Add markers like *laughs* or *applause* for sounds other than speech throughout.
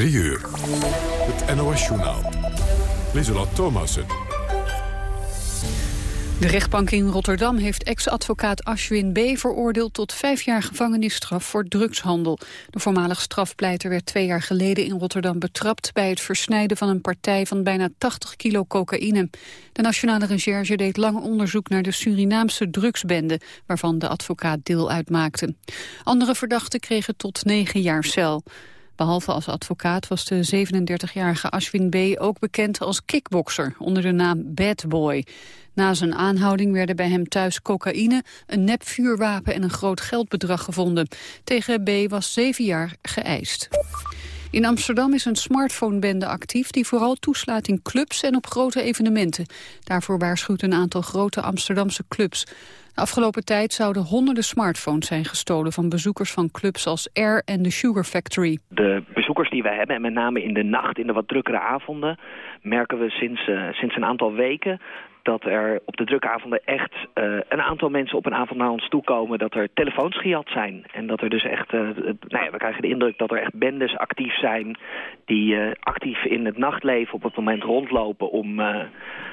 3 uur. Het NOS-journaal. Lieselot Thomassen. De rechtbank in Rotterdam heeft ex-advocaat Ashwin B. veroordeeld tot vijf jaar gevangenisstraf voor drugshandel. De voormalig strafpleiter werd twee jaar geleden in Rotterdam betrapt bij het versnijden van een partij van bijna 80 kilo cocaïne. De Nationale Recherche deed lang onderzoek naar de Surinaamse drugsbende, waarvan de advocaat deel uitmaakte. Andere verdachten kregen tot negen jaar cel. Behalve als advocaat was de 37-jarige Ashwin B. ook bekend als kickbokser onder de naam Bad Boy. Na zijn aanhouding werden bij hem thuis cocaïne, een nepvuurwapen en een groot geldbedrag gevonden. Tegen B. was zeven jaar geëist. In Amsterdam is een smartphonebende actief die vooral toeslaat in clubs en op grote evenementen. Daarvoor waarschuwt een aantal grote Amsterdamse clubs. De afgelopen tijd zouden honderden smartphones zijn gestolen van bezoekers van clubs als Air en The Sugar Factory. De bezoekers die wij hebben, en met name in de nacht, in de wat drukkere avonden, merken we sinds, uh, sinds een aantal weken dat er op de drukke avonden echt uh, een aantal mensen op een avond naar ons toe komen... dat er telefoons zijn. En dat er dus echt, uh, nou ja, we krijgen de indruk dat er echt bendes actief zijn... die uh, actief in het nachtleven op het moment rondlopen om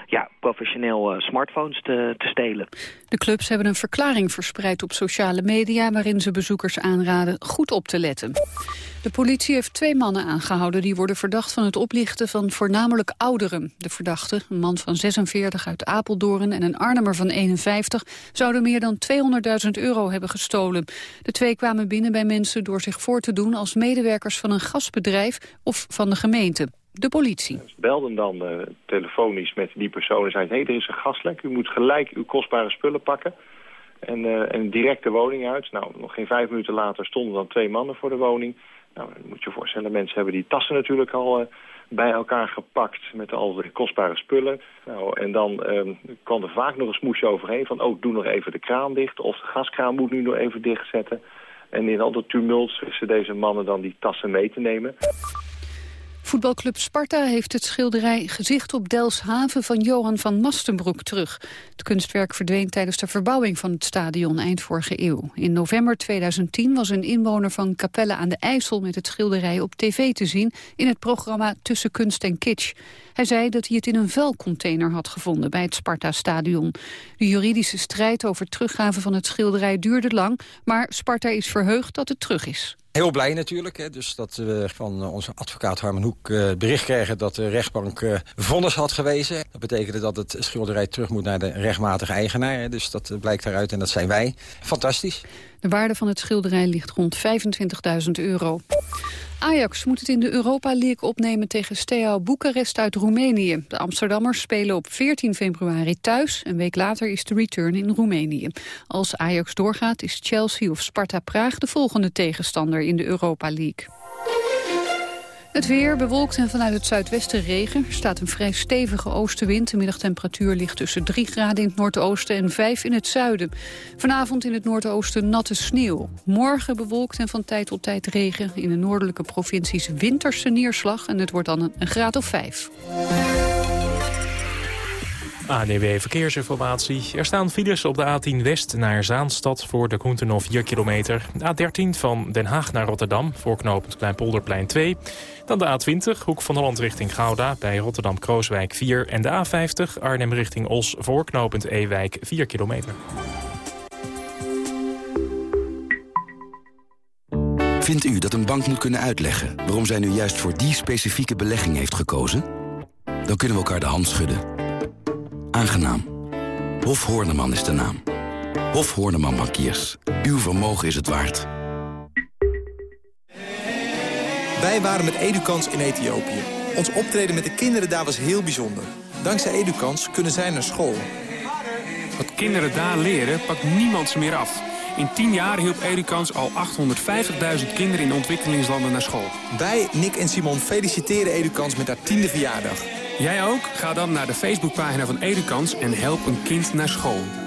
ja, professioneel smartphones te, te stelen. De clubs hebben een verklaring verspreid op sociale media... waarin ze bezoekers aanraden goed op te letten. De politie heeft twee mannen aangehouden die worden verdacht van het oplichten van voornamelijk ouderen. De verdachte, een man van 46 uit Apeldoorn en een Arnhemmer van 51, zouden meer dan 200.000 euro hebben gestolen. De twee kwamen binnen bij mensen door zich voor te doen als medewerkers van een gasbedrijf of van de gemeente. De politie. Ze belden dan uh, telefonisch met die persoon en zeiden... hé, hey, er is een gaslek, u moet gelijk uw kostbare spullen pakken... En, uh, en direct de woning uit. Nou, nog geen vijf minuten later stonden dan twee mannen voor de woning. Nou, dan moet je voorstellen, mensen hebben die tassen natuurlijk al uh, bij elkaar gepakt met al die kostbare spullen. Nou, en dan um, kwam er vaak nog een smoesje overheen van, oh, doe nog even de kraan dicht of de gaskraan moet nu nog even dichtzetten. En in al dat tumult wisten deze mannen dan die tassen mee te nemen. Voetbalclub Sparta heeft het schilderij Gezicht op Delshaven van Johan van Mastenbroek terug. Het kunstwerk verdween tijdens de verbouwing van het stadion eind vorige eeuw. In november 2010 was een inwoner van Capelle aan de IJssel met het schilderij op tv te zien in het programma Tussen Kunst en Kitsch. Hij zei dat hij het in een vuilcontainer had gevonden bij het Sparta-stadion. De juridische strijd over teruggave van het schilderij duurde lang, maar Sparta is verheugd dat het terug is. Heel blij natuurlijk. Hè, dus dat we van onze advocaat Harmen Hoek uh, bericht kregen dat de rechtbank uh, vonnis had gewezen. Dat betekende dat het schilderij terug moet naar de rechtmatige eigenaar. Dus dat blijkt daaruit en dat zijn wij. Fantastisch. De waarde van het schilderij ligt rond 25.000 euro. Ajax moet het in de Europa League opnemen tegen Steaua Boekarest uit Roemenië. De Amsterdammers spelen op 14 februari thuis. Een week later is de return in Roemenië. Als Ajax doorgaat is Chelsea of Sparta Praag de volgende tegenstander in de Europa League. Het weer bewolkt en vanuit het zuidwesten regen. Er staat een vrij stevige oostenwind. De middagtemperatuur ligt tussen 3 graden in het noordoosten en 5 in het zuiden. Vanavond in het noordoosten natte sneeuw. Morgen bewolkt en van tijd tot tijd regen. In de noordelijke provincies winterse neerslag. En het wordt dan een graad of 5. ANW Verkeersinformatie. Er staan files op de A10 West naar Zaanstad voor de Koentenhof 4 kilometer. A13 van Den Haag naar Rotterdam voor knooppunt Kleinpolderplein 2. Dan de A20, hoek van Holland richting Gouda bij Rotterdam-Krooswijk 4. En de A50, Arnhem richting Os voor knooppunt Ewijk 4 kilometer. Vindt u dat een bank moet kunnen uitleggen waarom zij nu juist voor die specifieke belegging heeft gekozen? Dan kunnen we elkaar de hand schudden. Aangenaam. Hof Horneman is de naam. Hof Horneman Bankiers. Uw vermogen is het waard. Wij waren met Edukans in Ethiopië. Ons optreden met de kinderen daar was heel bijzonder. Dankzij Edukans kunnen zij naar school. Wat kinderen daar leren, pakt niemand ze meer af. In 10 jaar hielp Edukans al 850.000 kinderen in ontwikkelingslanden naar school. Wij, Nick en Simon, feliciteren Edukans met haar tiende verjaardag. Jij ook? Ga dan naar de Facebookpagina van Edukans en help een kind naar school.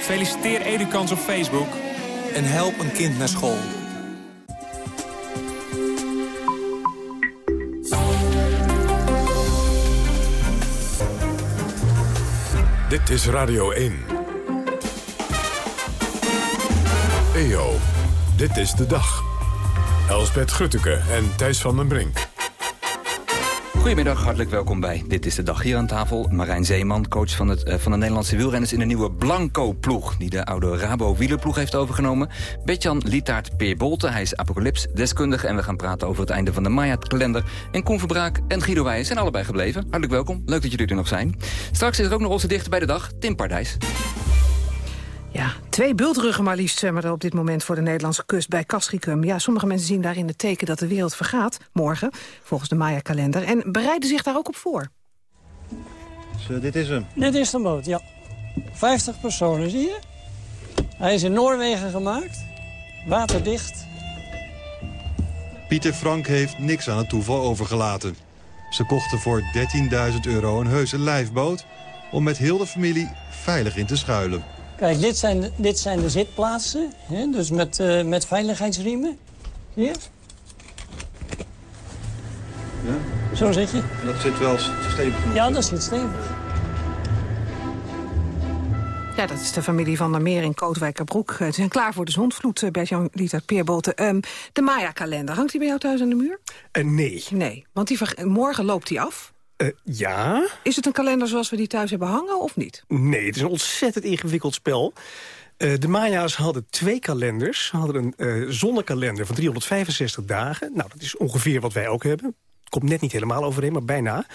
Feliciteer Edukans op Facebook. En help een kind naar school. Dit is Radio 1. EO, dit is de dag. Elsbeth Grutteke en Thijs van den Brink. Goedemiddag, hartelijk welkom bij Dit is de Dag. Hier aan tafel Marijn Zeeman, coach van, het, eh, van de Nederlandse wielrenners... in de nieuwe Blanco-ploeg, die de oude Rabo-wielerploeg heeft overgenomen. Betjan Lietaert Peer Bolte, hij is apocalypse-deskundige... en we gaan praten over het einde van de Maya-kalender. En Koen Verbraak en Guido zijn allebei gebleven. Hartelijk welkom, leuk dat jullie er nog zijn. Straks is er ook nog onze dichter bij de dag, Tim Pardijs. Ja, twee bultruggen maar liefst zwemmen er op dit moment voor de Nederlandse kust bij Castricum. Ja, sommige mensen zien daarin het teken dat de wereld vergaat, morgen, volgens de Maya-kalender. En bereiden zich daar ook op voor. Zo, dit is hem. Dit is de boot, ja. 50 personen, zie je? Hij is in Noorwegen gemaakt, waterdicht. Pieter Frank heeft niks aan het toeval overgelaten. Ze kochten voor 13.000 euro een heuse lijfboot... om met heel de familie veilig in te schuilen. Kijk, dit zijn de, dit zijn de zitplaatsen, hè, dus met, uh, met veiligheidsriemen. Hier. Ja? Zo zit je. En dat zit wel stevig? Ja, dat zit stevig. Ja, dat is de familie van der Meer in Kootwijkerbroek. Ze zijn klaar voor de zondvloed, eh, Bert-Jan Lietert Peerboten. Um, de Maya-kalender, hangt die bij jou thuis aan de muur? Uh, nee. Nee, want die morgen loopt die af. Uh, ja. Is het een kalender zoals we die thuis hebben hangen of niet? Nee, het is een ontzettend ingewikkeld spel. Uh, de Maya's hadden twee kalenders. Ze hadden een uh, zonnekalender van 365 dagen. Nou, dat is ongeveer wat wij ook hebben. Komt net niet helemaal overeen, maar bijna.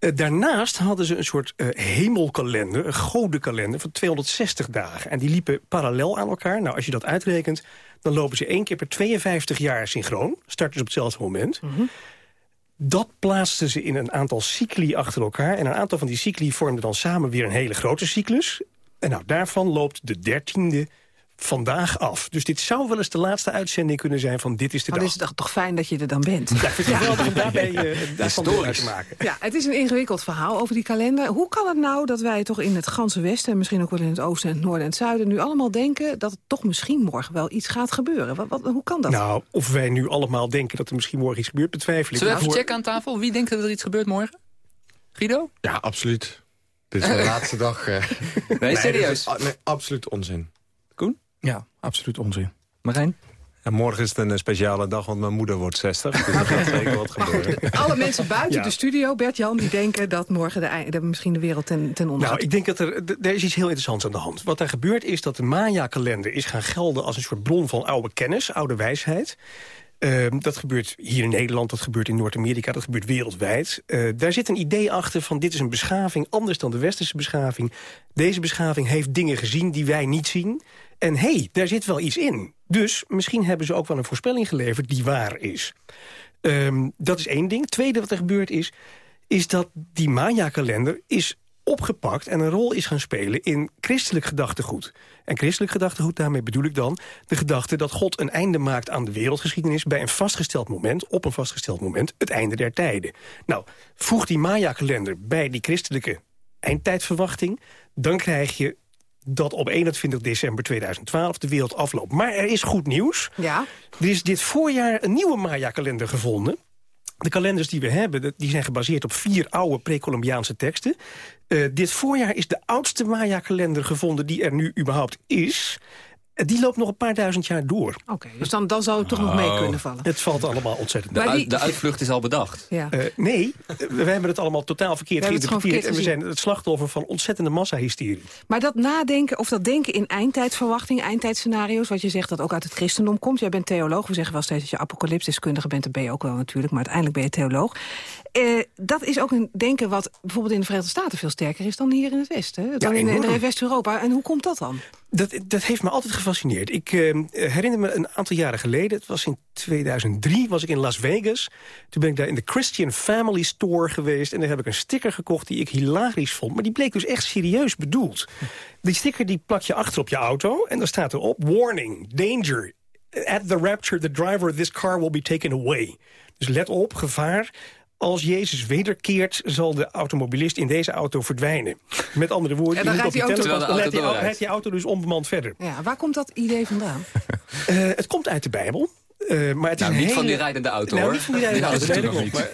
Uh, daarnaast hadden ze een soort hemelkalender, een godenkalender van 260 dagen. En die liepen parallel aan elkaar. Nou, als je dat uitrekent, dan lopen ze één keer per 52 jaar synchroon. Starten ze op hetzelfde moment. Mm -hmm. Dat plaatsten ze in een aantal cycli achter elkaar. En een aantal van die cycli vormden dan samen weer een hele grote cyclus. En nou, daarvan loopt de dertiende vandaag af. Dus dit zou wel eens de laatste uitzending kunnen zijn van Dit is de maar Dag. Het is toch, toch fijn dat je er dan bent? Ja, ik vind het geweldig om daarbij uh, daarvan deel te maken. Ja, het is een ingewikkeld verhaal over die kalender. Hoe kan het nou dat wij toch in het ganse westen... en misschien ook wel in het oosten, en het noorden en het zuiden... nu allemaal denken dat het toch misschien morgen wel iets gaat gebeuren? Wat, wat, hoe kan dat? Nou, of wij nu allemaal denken dat er misschien morgen iets gebeurt, betwijfel ik. Zullen we even checken aan tafel? Wie denkt dat er iets gebeurt morgen? Guido? Ja, absoluut. Dit is *laughs* de laatste dag. Uh... Nee, serieus? Nee, nee, absoluut onzin. Ja, absoluut onzin. Marijn? En morgen is het een speciale dag, want mijn moeder wordt 60. Dus er gaat zeker wat gebeuren. Alle mensen buiten ja. de studio, Bert-Jan, die denken dat morgen de, de, misschien de wereld ten, ten onder Nou, ik denk dat er, er is iets heel interessants aan de hand. Wat er gebeurt is dat de Maya-kalender is gaan gelden als een soort bron van oude kennis, oude wijsheid. Uh, dat gebeurt hier in Nederland, dat gebeurt in Noord-Amerika, dat gebeurt wereldwijd. Uh, daar zit een idee achter van dit is een beschaving anders dan de westerse beschaving. Deze beschaving heeft dingen gezien die wij niet zien. En hé, hey, daar zit wel iets in. Dus misschien hebben ze ook wel een voorspelling geleverd die waar is. Um, dat is één ding. Tweede wat er gebeurd is, is dat die Maya-kalender is opgepakt en een rol is gaan spelen in christelijk gedachtegoed. En christelijk gedachtegoed, daarmee bedoel ik dan de gedachte dat God een einde maakt aan de wereldgeschiedenis bij een vastgesteld moment, op een vastgesteld moment, het einde der tijden. Nou, voeg die Maya-kalender bij die christelijke eindtijdverwachting, dan krijg je dat op 21 december 2012 de wereld afloopt. Maar er is goed nieuws. Ja. Er is dit voorjaar een nieuwe Maya-kalender gevonden. De kalenders die we hebben, die zijn gebaseerd op vier oude pre-Columbiaanse teksten. Uh, dit voorjaar is de oudste Maya-kalender gevonden die er nu überhaupt is. Die loopt nog een paar duizend jaar door. Oké, dus dan, dan zou het toch nog mee kunnen vallen. Het valt allemaal ontzettend De, Maar uit- die- de uitvlucht is al bedacht. Ja. Eh, nee, we hebben het allemaal totaal verkeerd geïnterpreteerd. En we zijn het slachtoffer van ontzettende massahysterie. Maar dat nadenken, of dat denken in eindtijdsverwachting, eindtijdscenario's... wat je zegt dat ook uit het christendom komt. Jij bent theoloog, we zeggen wel steeds dat je apocalypsdeskundige bent. Dat ben je ook wel natuurlijk, maar uiteindelijk ben je theoloog. Eh, dat is ook een denken wat bijvoorbeeld in de Verenigde Staten veel sterker is... dan hier in het Westen, hè? dan in, in. West-Europa. En hoe komt dat dan? Dat, dat heeft me altijd gefascineerd. Ik eh, herinner me een aantal jaren geleden, het was in 2003, was ik in Las Vegas. Toen ben ik daar in de Christian Family Store geweest... en daar heb ik een sticker gekocht die ik hilarisch vond. Maar die bleek dus echt serieus bedoeld. Die sticker die plak je achter op je auto en daar staat erop... Warning, danger, at the rapture the driver of this car will be taken away. Dus let op, gevaar. Als Jezus wederkeert, zal de automobilist in deze auto verdwijnen. Met andere woorden, En dan rijdt die auto- dan rijdt die, auto die dus onbemand verder. Ja, waar komt dat idee vandaan? *laughs* Eh, het komt uit de Bijbel. Eh, maar het is Nou, niet hele... van die rijdende auto, nou, hoor. niet van die rijdende Die auto, nee, dat. Maar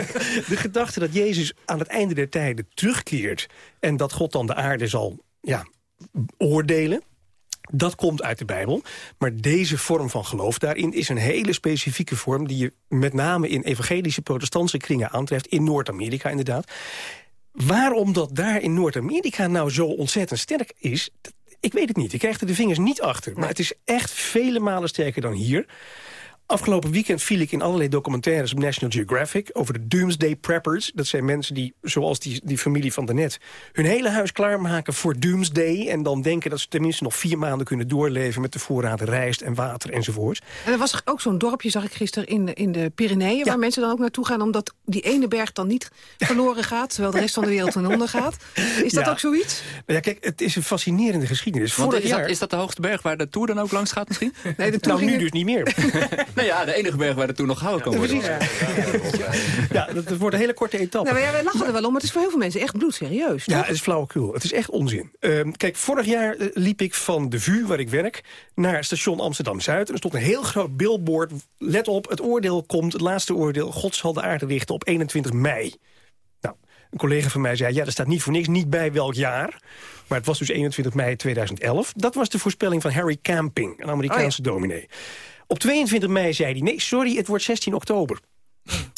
*laughs* de gedachte dat Jezus aan het einde der tijden terugkeert... en dat God dan de aarde zal ja, oordelen... Dat komt uit de Bijbel. Maar deze vorm van geloof daarin is een hele specifieke vorm... die je met name in evangelische protestantse kringen aantreft. In Noord-Amerika inderdaad. Waarom dat daar in Noord-Amerika nou zo ontzettend sterk is... ik weet het niet. Ik krijg er de vingers niet achter. Maar het is echt vele malen sterker dan hier. Afgelopen weekend viel ik in allerlei documentaires op National Geographic... over de Doomsday Preppers. Dat zijn mensen die, zoals die, die familie van daarnet... hun hele huis klaarmaken voor Doomsday... en dan denken dat ze tenminste nog vier maanden kunnen doorleven... met de voorraad rijst en water enzovoort. En er was ook zo'n dorpje, zag ik gisteren, in de, in de Pyreneeën... waar mensen dan ook naartoe gaan, omdat die ene berg dan niet verloren gaat... terwijl de rest van de wereld ten onder gaat. Is dat Ja. ook zoiets? Nou ja, kijk, het is een fascinerende geschiedenis. Vorig is dat, jaar... is dat de hoogste berg waar de Tour dan ook langs gaat misschien? Nee, de nou, nu dus niet meer. *laughs* nou *laughs* ja, de enige berg waar de Tour nog gehouden kan worden. ja, dat, dat wordt een hele korte etappe. Nou, maar ja, wij lachen er wel om, maar het is voor heel veel mensen echt bloedserieus. Ja, het is flauwekul. Het is echt onzin. Ehm, kijk, vorig jaar eh, liep ik van de VU, waar ik werk... naar station Amsterdam-Zuid. En er stond een heel groot billboard. Let op, het oordeel komt, het laatste oordeel... God zal de aarde richten op 21 mei. Nou, een collega van mij zei... ja, er staat niet voor niks, niet bij welk jaar. Maar het was dus 21 mei 2011. Dat was de voorspelling van Harry Camping, een Amerikaanse dominee. Op 22 mei zei hij... nee, sorry, het wordt 16 oktober.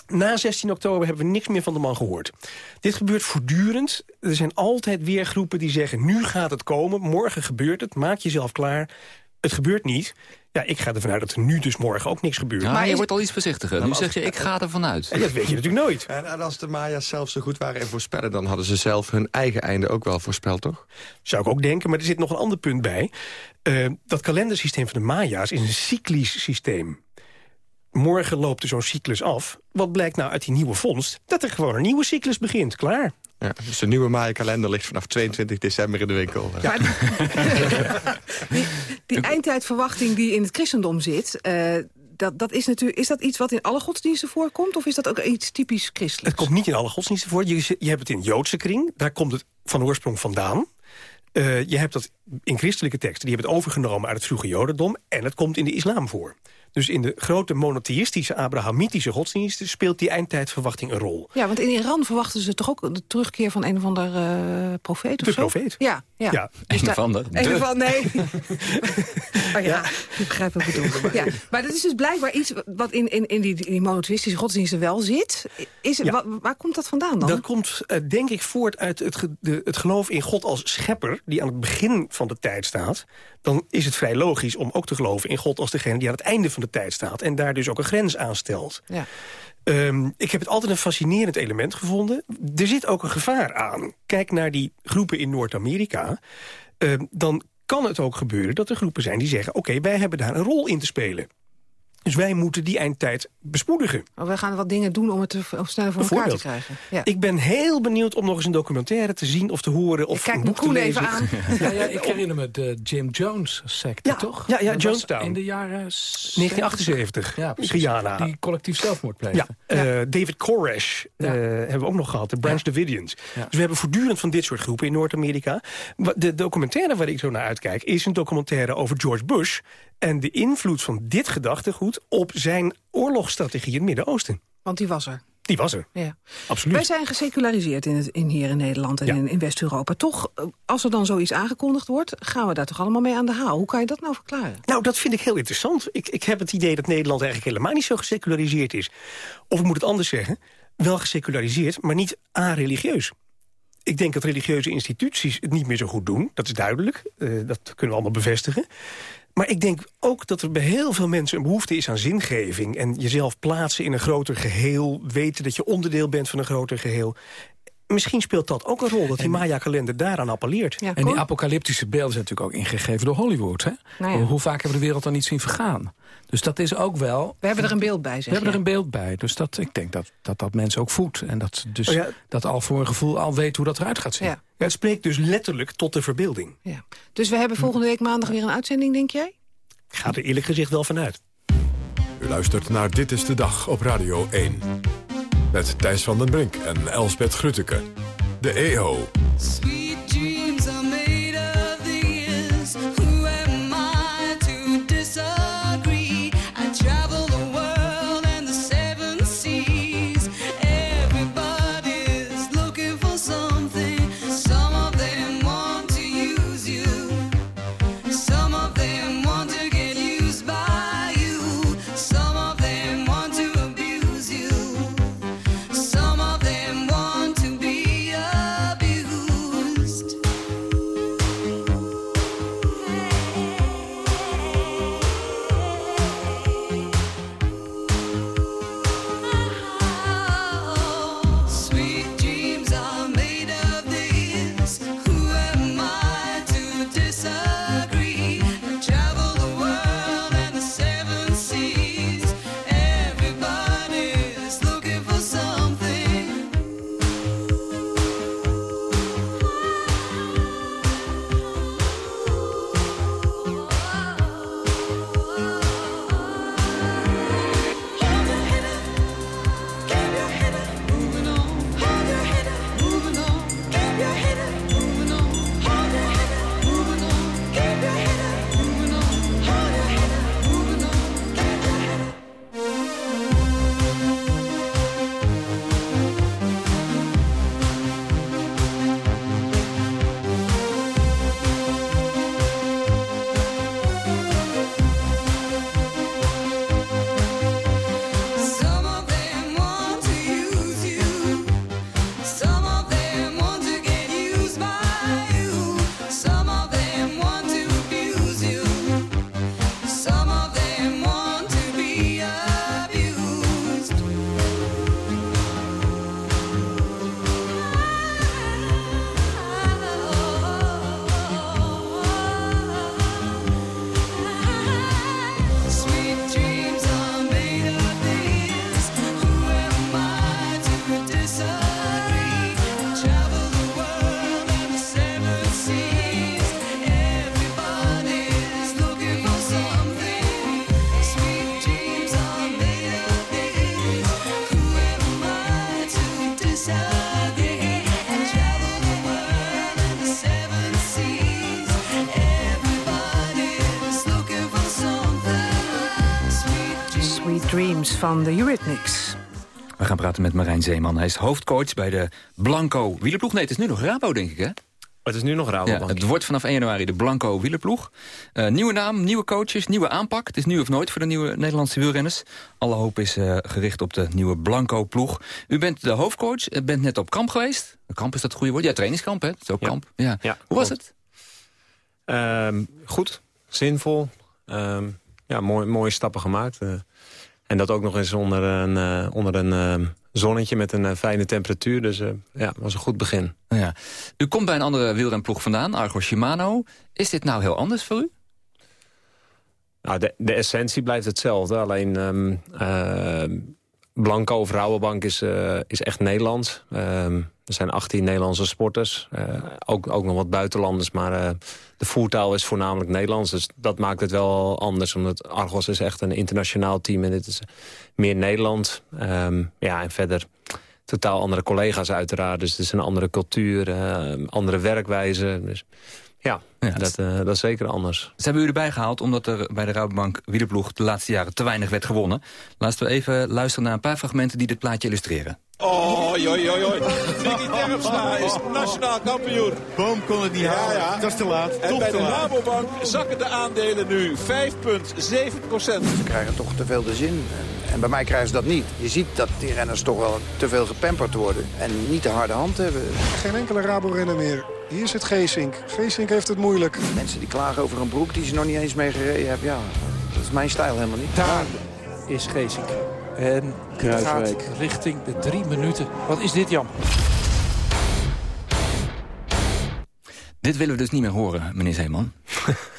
Na 16 oktober hebben we niks meer van de man gehoord. Dit gebeurt voortdurend. Er zijn altijd weer groepen die zeggen... nu gaat het komen, morgen gebeurt het, maak jezelf klaar. Het gebeurt niet. Ja, ik ga ervan uit dat er nu dus morgen ook niks gebeurt. maar je wordt al iets voorzichtiger. Nu zeg je, ik ga ervan uit. En dat weet je natuurlijk nooit. En, en als de Maya's zelf zo goed waren in voorspellen... dan hadden ze zelf hun eigen einde ook wel voorspeld, toch? Zou ik ook denken, maar er zit nog een ander punt bij. Eh, dat kalendersysteem van de Maya's is een cyclisch systeem. Morgen loopt er zo'n cyclus af. Wat blijkt nou uit die nieuwe vondst? Dat er gewoon een nieuwe cyclus begint, klaar. Ja, dus de nieuwe Maya-kalender ligt vanaf 22 december in de winkel. *laughs* Die eindtijdverwachting die in het christendom zit... eh, dat, dat is, natuurlijk, is dat iets wat in alle godsdiensten voorkomt? Of is dat ook iets typisch christelijks? Het komt niet in alle godsdiensten voor. Je, je hebt het in Joodse kring, daar komt het van oorsprong vandaan. Eh, je hebt dat in christelijke teksten, die hebben het overgenomen uit het vroege jodendom... en het komt in de islam voor. Dus in de grote monotheïstische, abrahamitische godsdiensten... speelt die eindtijdverwachting een rol. Ja, want in Iran verwachten ze toch ook de terugkeer van een of ander eh profeet of De zo? profeet. Ja, ja. Ja. Dus Een daar- of ander. Een De. of ander, nee. *laughs* oh ja, ik begrijp wat ik bedoel. Ja, maar dat is dus blijkbaar iets wat in, in, in, die, monotheïstische godsdiensten wel zit. Is, Ja. wa- waar komt dat vandaan dan? Dat komt, eh, denk ik, voort uit het, ge- de, het geloof in God als schepper... die aan het begin van de tijd staat. Dan is het vrij logisch om ook te geloven in God als degene... die aan het einde van de tijd staat. En daar dus ook een grens aan stelt. Ja. Ehm, ik heb het altijd een fascinerend element gevonden. Er zit ook een gevaar aan. Kijk naar die groepen in Noord-Amerika. Ehm, dan kan het ook gebeuren dat er groepen zijn die zeggen... oké, wij hebben daar een rol in te spelen. Dus wij moeten die eindtijd bespoedigen. Oh, we gaan wat dingen doen om het te, om sneller voor elkaar te krijgen. Ja. Ik ben heel benieuwd om nog eens een documentaire te zien of te horen... of kijk een me boek te lezen. even aan. *laughs* Ja, ja, ik herinner me de Jim Jones secte, Ja, toch? ja, ja, Dat Jonestown. In de jaren... 1978, Ja, precies. Guyana. Die collectief zelfmoord pleegde. Ja, eh, David Koresh eh, hebben we ook nog gehad, de Branch Davidians. Dus we hebben voortdurend van dit soort groepen in Noord-Amerika. De documentaire waar ik zo naar uitkijk... is een documentaire over George Bush... en de invloed van dit gedachtegoed op zijn oorlogsstrategie in het Midden-Oosten. Want die was er. Die was er. Ja. Absoluut. Wij zijn geseculariseerd in, het, in hier in Nederland en Ja. in, in West-Europa. Toch, eh, als er dan zoiets aangekondigd wordt... gaan we daar toch allemaal mee aan de haal. Hoe kan je dat nou verklaren? Nou, dat vind ik heel interessant. Ik, ik heb het idee dat Nederland eigenlijk helemaal niet zo geseculariseerd is. Of ik moet het anders zeggen, wel geseculariseerd, maar niet a-religieus. Ik denk dat religieuze instituties het niet meer zo goed doen. Dat is duidelijk. Eh, dat kunnen we allemaal bevestigen. Maar ik denk ook dat er bij heel veel mensen een behoefte is aan zingeving. En jezelf plaatsen in een groter geheel. Weten dat je onderdeel bent van een groter geheel. Misschien speelt dat ook een rol, dat die Maya-kalender daaraan appelleert. en die apocalyptische beelden zijn natuurlijk ook ingegeven door Hollywood. Hè? Nou ja. Hoe vaak hebben we de wereld dan niet zien vergaan? Dus dat is ook wel... We hebben er een beeld bij, zeg We hebben er een beeld bij. Dus dat, ik denk dat, dat dat mensen ook voedt. En dat dus Oh ja. dat al voor een gevoel al weet hoe dat eruit gaat zien. Ja. Ja, het spreekt dus letterlijk tot de verbeelding. Ja. Dus we hebben volgende week maandag weer een uitzending, denk jij? Ik ga er eerlijk gezegd wel vanuit. U luistert naar Dit is de Dag op Radio 1. Met Thijs van den Brink en Elsbeth Grutteke. De EO. Van de Eurythmics. We gaan praten met Marijn Zeeman. Hij is hoofdcoach bij de Blanco wielerploeg. Nee, het is nu nog Rabo, denk ik, hè? Het is nu nog Rabobank. Ja, het wordt vanaf 1 januari de Blanco wielerploeg. Eh, nieuwe naam, nieuwe coaches, nieuwe aanpak. Het is nu of nooit voor de nieuwe Nederlandse wielrenners. Alle hoop is eh, gericht op de nieuwe Blanco ploeg. U bent de hoofdcoach, eh, bent net op kamp geweest. Kamp is dat het goede woord? Ja, trainingskamp, hè? Dat is ook kamp. Ja. Hoe was het? Ehm, goed, zinvol. Ehm, ja, mooi, mooie stappen gemaakt. eh. En dat ook nog eens onder een, eh, onder een ehm, zonnetje met een eh, fijne temperatuur. Dus eh, ja, was een goed begin. Ja. U komt bij een andere wielrenploeg vandaan, Argo Shimano. Is dit nou heel anders voor u? Nou, de, de essentie blijft hetzelfde. Alleen ehm, ehm, Blanco Rabobank is, eh, is echt Nederlands. Ehm, er zijn 18 Nederlandse sporters. Eh, ook, ook nog wat buitenlanders. Maar eh, de voertaal is voornamelijk Nederlands. Dus dat maakt het wel anders. Omdat Argos is echt een internationaal team. En dit is meer Nederland. Ehm, ja, en verder totaal andere collega's uiteraard. Dus het is een andere cultuur. andere werkwijze. Dus ja, dat, eh, dat is zeker anders. Ze hebben u erbij gehaald omdat er bij de Rabobank wielerploeg... de laatste jaren te weinig werd gewonnen. Laten we even luisteren naar een paar fragmenten die dit plaatje illustreren. Oh, joi, joi, joi. Terpstra is nationaal kampioen. Boom kon het niet halen. Ja, Dat is te laat. En Toch bij te de laat. Rabobank zakken de aandelen nu 5,7 procent. Ze krijgen toch te veel de zin. En, en bij mij krijgen ze dat niet. Je ziet dat die renners toch wel te veel gepamperd worden. En niet de harde hand hebben. Geen enkele Rabo-renner meer. Hier zit Geesink. Geesink heeft het moeilijk. Mensen die klagen over een broek die ze nog niet eens mee gereden hebben. Ja, dat is mijn stijl helemaal niet. Daar is Geesink. En Kruiswijk. gaat richting de drie minuten. Wat is dit, Jan? Dit willen we dus niet meer horen, meneer Zeeman. *laughs*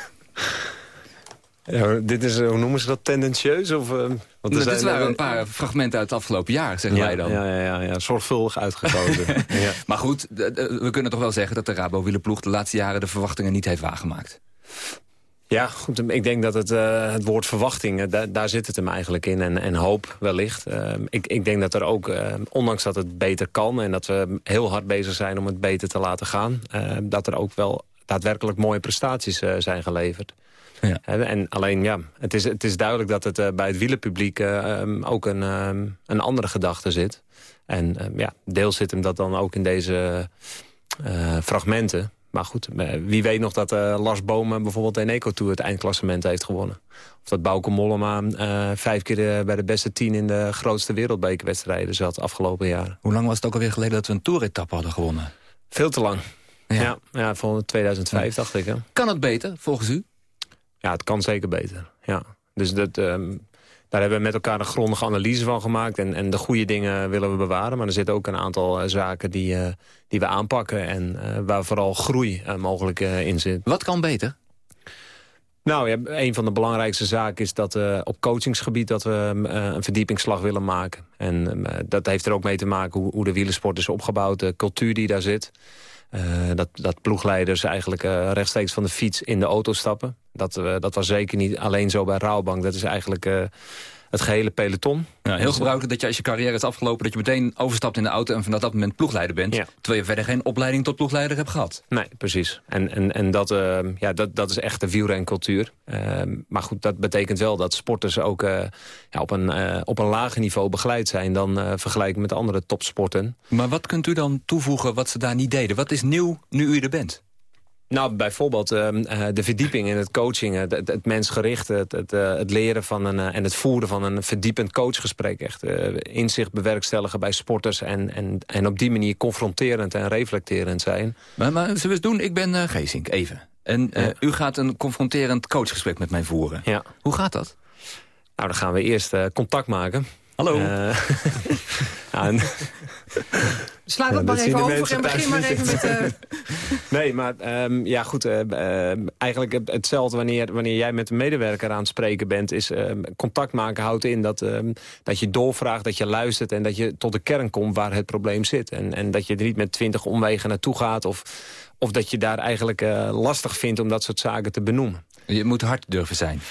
Ja, dit is, eh, hoe noemen ze dat, tendentieus? Of, eh, want er Nou, dit waren een paar fragmenten uit het afgelopen jaar, zeggen ja, wij dan. Ja, ja, ja, ja, zorgvuldig uitgekozen. *laughs* ja. Maar goed, we kunnen toch wel zeggen dat de Rabo-wielerploeg... de laatste jaren de verwachtingen niet heeft waargemaakt. Ja, goed, ik denk dat het, eh, het woord verwachting, eh, daar, daar zit het hem eigenlijk in. En, en hoop wellicht. Eh, ik, ik denk dat er ook, eh, ondanks dat het beter kan... en dat we heel hard bezig zijn om het beter te laten gaan... eh, dat er ook wel daadwerkelijk mooie prestaties zijn geleverd. Ja. En alleen, ja, het is, het is duidelijk dat het eh, bij het wielerpubliek eh, ehm, ook een, ehm, een andere gedachte zit. En ehm, ja, deels zit hem dat dan ook in deze eh, fragmenten. Maar goed, wie weet nog dat Lars Bomen bijvoorbeeld in Eco Tour het eindklassement heeft gewonnen. Of dat Bauke Mollema vijf keer bij de beste tien in de grootste wereldbekerwedstrijden zat afgelopen jaren. Hoe lang was het ook alweer geleden dat we een toeretappe hadden gewonnen? Veel te lang. Ja, ja, van 2005 dacht ik. Hè. Kan het beter, volgens u? Ja, het kan zeker beter. Ja. Dus dat, ehm, daar hebben we met elkaar een grondige analyse van gemaakt. En, en de goede dingen willen we bewaren. Maar er zitten ook een aantal eh, zaken die, eh, die we aanpakken. En eh, waar vooral groei mogelijk in zit. Wat kan beter? Nou, ja, een van de belangrijkste zaken is dat uh, op coachingsgebied... dat we uh, een verdiepingsslag willen maken. En uh, dat heeft er ook mee te maken hoe, hoe de wielersport is opgebouwd. De cultuur die daar zit. Dat, dat ploegleiders eigenlijk rechtstreeks van de fiets in de auto stappen. Dat, uh, dat was zeker niet alleen zo bij Rauwbank. Dat is eigenlijk uh, het gehele peloton. Ja, heel gebruikelijk dat je als je carrière is afgelopen... dat je meteen overstapt in de auto en vanaf dat moment ploegleider bent. Ja. Terwijl je verder geen opleiding tot ploegleider hebt gehad. Nee, precies. En, en, en dat, uh, ja, dat, dat is echt de wielrencultuur. Uh, maar goed, dat betekent wel dat sporters ook uh, ja, op, een, op een lager niveau begeleid zijn... dan vergelijken met andere topsporten. Maar wat kunt u dan toevoegen wat ze daar niet deden? Wat is nieuw nu u er bent? Nou, bijvoorbeeld uh, de verdieping in het coaching, het, het, het mensgerichte, het, het, uh, het, leren van een, uh, en het voeren van een verdiepend coachgesprek. Echt inzicht bewerkstelligen bij sporters en, en, en op die manier confronterend en reflecterend zijn. Maar, maar zullen we eens doen? Ik ben Geesink, even. En ja. u gaat een confronterend coachgesprek met mij voeren. Ja. Hoe gaat dat? Nou, dan gaan we eerst contact maken. Hallo. *laughs* en, *laughs* Sla dat maar even over en begin maar even met... Uh... *laughs* nee, maar um, ja goed, uh, uh, eigenlijk hetzelfde wanneer, wanneer jij met een medewerker aan het spreken bent... is contact maken houdt in dat, dat je doorvraagt, dat je luistert... en dat je tot de kern komt waar het probleem zit. En, en dat je er niet met twintig omwegen naartoe gaat... of, of dat je daar eigenlijk lastig vindt om dat soort zaken te benoemen. Je moet hard durven zijn.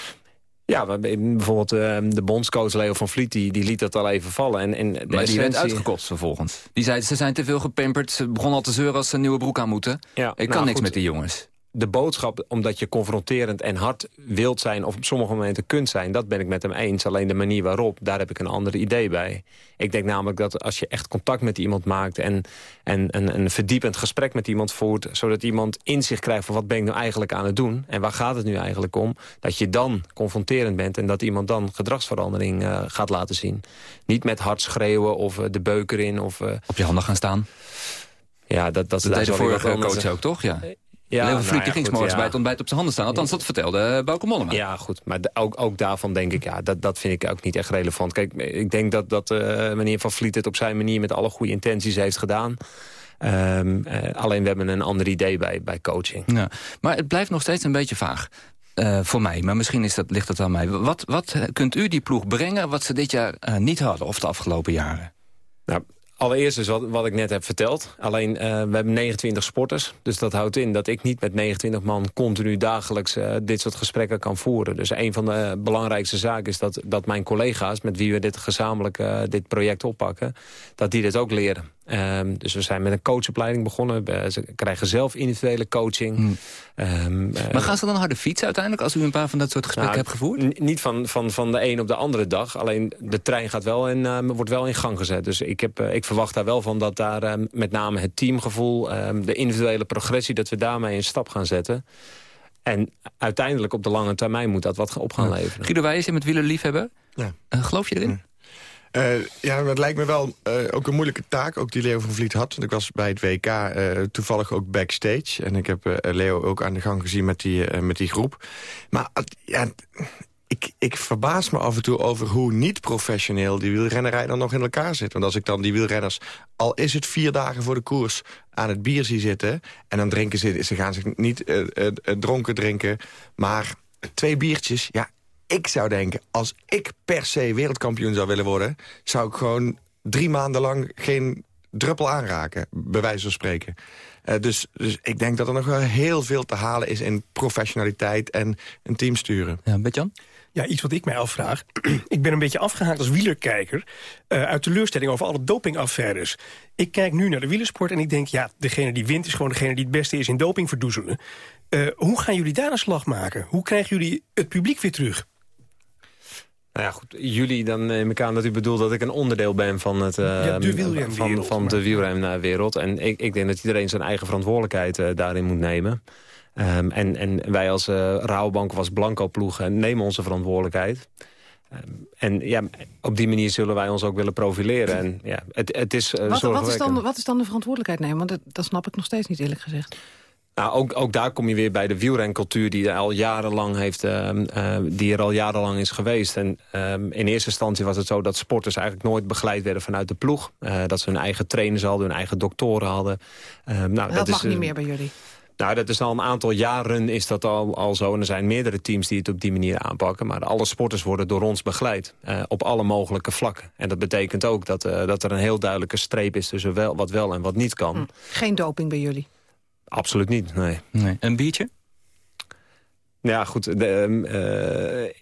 Ja, bijvoorbeeld uh, de bondscoach Leo van Vliet, die, die liet dat al even vallen. En, en maar die werd uitgekost vervolgens. Die zei, ze zijn te veel gepamperd, ze begonnen al te zeuren als ze een nieuwe broek aan moeten. Ja, Ik kan nou, niks goed. met die jongens. De boodschap, omdat je confronterend en hard wilt zijn... of op sommige momenten kunt zijn, dat ben ik met hem eens. Alleen de manier waarop, daar heb ik een ander idee bij. Ik denk namelijk dat als je echt contact met iemand maakt... en, en een, een verdiepend gesprek met iemand voert... zodat iemand inzicht krijgt van wat ben ik nou eigenlijk aan het doen... en waar gaat het nu eigenlijk om... dat je dan confronterend bent en dat iemand dan gedragsverandering uh, gaat laten zien. Niet met hard schreeuwen of uh, de beuk erin. Of, uh, op je handen gaan staan? Ja, dat, dat, dat deed de vorige coach ook, toch? Ja. Ja, Leo Friek nou ja, ging morgens ja. bij het ontbijt op zijn handen staan. Althans, dat vertelde uh, Bauke Mollema. Ja, goed. Maar ook, ook daarvan denk ik, ja, dat, dat vind ik ook niet echt relevant. Kijk, ik denk dat, dat uh, meneer Van Vliet het op zijn manier... met alle goede intenties heeft gedaan. Um, uh, alleen we hebben een ander idee bij, bij coaching. Ja, maar het blijft nog steeds een beetje vaag. Uh, voor mij, maar misschien is dat, ligt dat aan mij. Wat, wat kunt u die ploeg brengen wat ze dit jaar niet hadden... of de afgelopen jaren? Nou, Allereerst is wat, wat ik net heb verteld. Alleen, uh, we hebben 29 sporters. Dus dat houdt in dat ik niet met 29 man continu dagelijks uh, dit soort gesprekken kan voeren. Dus een van de belangrijkste zaken is dat, dat mijn collega's... met wie we dit gezamenlijk uh, dit project oppakken, dat die dit ook leren. Ehm, dus we zijn met een coachopleiding begonnen. We- Ze krijgen zelf individuele coaching. Ehm, eh, Maar gaan ze dan harder fietsen uiteindelijk... als u een paar van dat soort gesprekken nou, hebt gevoerd? Niet van, van, van de een op de andere dag. Alleen de trein gaat wel in, ehm, wordt wel in gang gezet. Dus ik, heb, eh, ik verwacht daar wel van dat daar ehm, met name het teamgevoel... ehm, de individuele progressie, dat we daarmee een stap gaan zetten. En uiteindelijk op de lange termijn moet dat wat op gaan leveren. Guido Wijs, je bent wielerliefhebber. Ja. Eh, geloof je erin? Eh, ja, het lijkt me wel eh, ook een moeilijke taak, ook die Leo van Vliet had. Want ik was bij het WK eh, toevallig ook backstage. En ik heb Leo ook aan de gang gezien met die, met die groep. Maar eh, ja, ik, ik verbaas me af en toe over hoe niet professioneel die wielrennerij dan nog in elkaar zit. Want als ik dan die wielrenners, al is het vier dagen voor de koers, aan het bier zie zitten... en dan drinken ze, ze gaan zich niet dronken drinken, maar twee biertjes, ja, ik zou denken, als ik per se wereldkampioen zou willen worden... zou ik gewoon drie maanden lang geen druppel aanraken, bij wijze van spreken. Eh, dus, dus ik denk dat er nog wel heel veel te halen is in professionaliteit en een team sturen. Ja, Betjan? Ja, iets wat ik mij afvraag. *clears throat* ik ben een beetje afgehaakt als wielerkijker... eh, uit teleurstelling over alle dopingaffaires. Ik kijk nu naar de wielersport en ik denk... ja, degene die wint is gewoon degene die het beste is in doping verdoezelen. Eh, hoe gaan jullie daar een slag maken? Hoe krijgen jullie het publiek weer terug? Nou ja, goed, jullie, dan neem ik aan dat u bedoelt dat ik een onderdeel ben van, het, eh, Ja, de van, van de wielrenwereld. En ik, ik denk dat iedereen zijn eigen verantwoordelijkheid eh, daarin moet nemen. Ehm, en, en wij als uh, Rabobank of als Blanco-ploeg eh, nemen onze verantwoordelijkheid. Ehm, en ja, op die manier zullen wij ons ook willen profileren. En ja, het, het is eh, Wat, wat, is dan, wat is dan de verantwoordelijkheid nemen? Want dat, dat snap ik nog steeds niet eerlijk gezegd. Nou, ook, ook daar kom je weer bij de wielrencultuur die er al jarenlang, heeft, ehm, eh, die er al jarenlang is geweest. En ehm, in eerste instantie was het zo dat sporters eigenlijk nooit begeleid werden vanuit de ploeg. Eh, dat ze hun eigen trainers hadden, hun eigen doktoren hadden. Ehm, nou, dat, mag is, niet meer bij jullie. Nou, dat is al een aantal jaren is dat al, al zo. En er zijn meerdere teams die het op die manier aanpakken. Maar alle sporters worden door ons begeleid. eh, op alle mogelijke vlakken. En dat betekent ook dat, eh, dat er een heel duidelijke streep is... tussen wel, wat wel en wat niet kan. Hm. Geen doping bij jullie. Absoluut niet, nee. nee. Een biertje? Ja, goed. De, ehm, eh,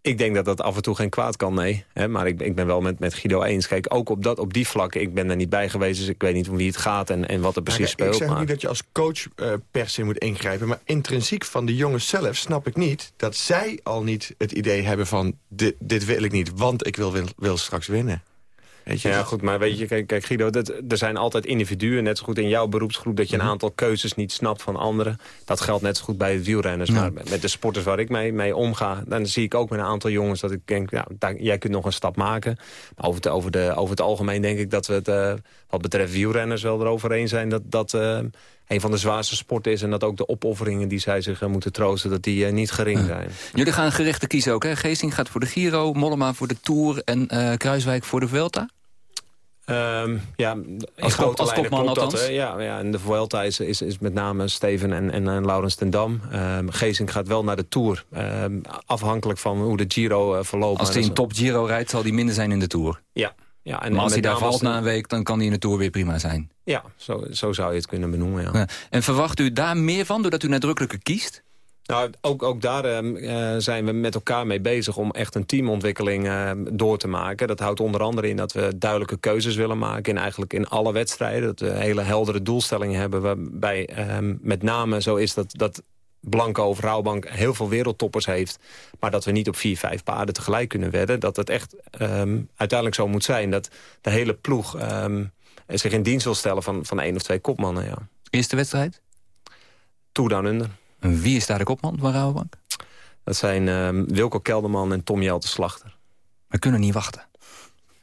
ik denk dat dat af en toe geen kwaad kan, nee. Hè, maar ik, ik ben wel met, met Guido eens. Kijk, ook op, dat, op die vlakken, ik ben er niet bij geweest... dus ik weet niet om wie het gaat en, en wat er precies kijk, speelt. Ik zeg maar- niet dat je als coach eh, per se moet ingrijpen... maar intrinsiek van de jongens zelf snap ik niet... dat zij al niet het idee hebben van... dit, dit wil ik niet, want ik wil, wil, wil straks winnen. Weet je, ja, goed, maar weet je, kijk, kijk Guido, dat, er zijn altijd individuen. Net zo goed in jouw beroepsgroep dat je Mhm. een aantal keuzes niet snapt van anderen. Dat geldt net zo goed bij wielrenners. Ja. Maar met de sporters waar ik mee, mee omga, dan zie ik ook met een aantal jongens dat ik denk, ja, daar, jij kunt nog een stap maken. Maar over het, over, de, over het algemeen denk ik dat we het, eh, wat betreft wielrenners wel erover eens zijn dat dat eh, een van de zwaarste sporten is. En dat ook de opofferingen die zij zich eh, moeten troosten, dat die eh, niet gering zijn. Jullie gaan gerichten kiezen ook, hè? Geesting gaat voor de Giro, Mollema voor de Tour en eh, Kruiswijk voor de Vuelta. Ehm, ja, Als grote als dat, althans? Ja, ja, en de Vuelta is, is, is met name Steven en, en, en Laurens ten Dam. Ehm Geesink gaat wel naar de Tour. Ehm, afhankelijk van hoe de Giro verloopt. Als hij een top Giro rijdt, zal hij minder zijn in de Tour. Ja. Ja en, maar als en hij daar valt na een week, dan kan hij in de Tour weer prima zijn. Ja, zo, zo zou je het kunnen benoemen, ja. Ja. En verwacht u daar meer van, doordat u nadrukkelijker kiest? Nou, ook, ook daar ehm, eh, zijn we met elkaar mee bezig om echt een teamontwikkeling ehm, door te maken. Dat houdt onder andere in dat we duidelijke keuzes willen maken... in eigenlijk in alle wedstrijden. Dat we hele heldere doelstellingen hebben waarbij ehm, met name zo is dat... dat Blanco of Rouwbank heel veel wereldtoppers heeft... maar dat we niet op vier, vijf paarden tegelijk kunnen wedden. Dat het echt ehm, uiteindelijk zo moet zijn... dat de hele ploeg ehm, zich in dienst wil stellen van, van één of twee kopmannen. Ja. Eerste wedstrijd? Tour Down Under. En wie is daar de kopman van Rabobank? Dat zijn ehm, Wilco Kelderman en Tom Jelte Slachter. We kunnen niet wachten.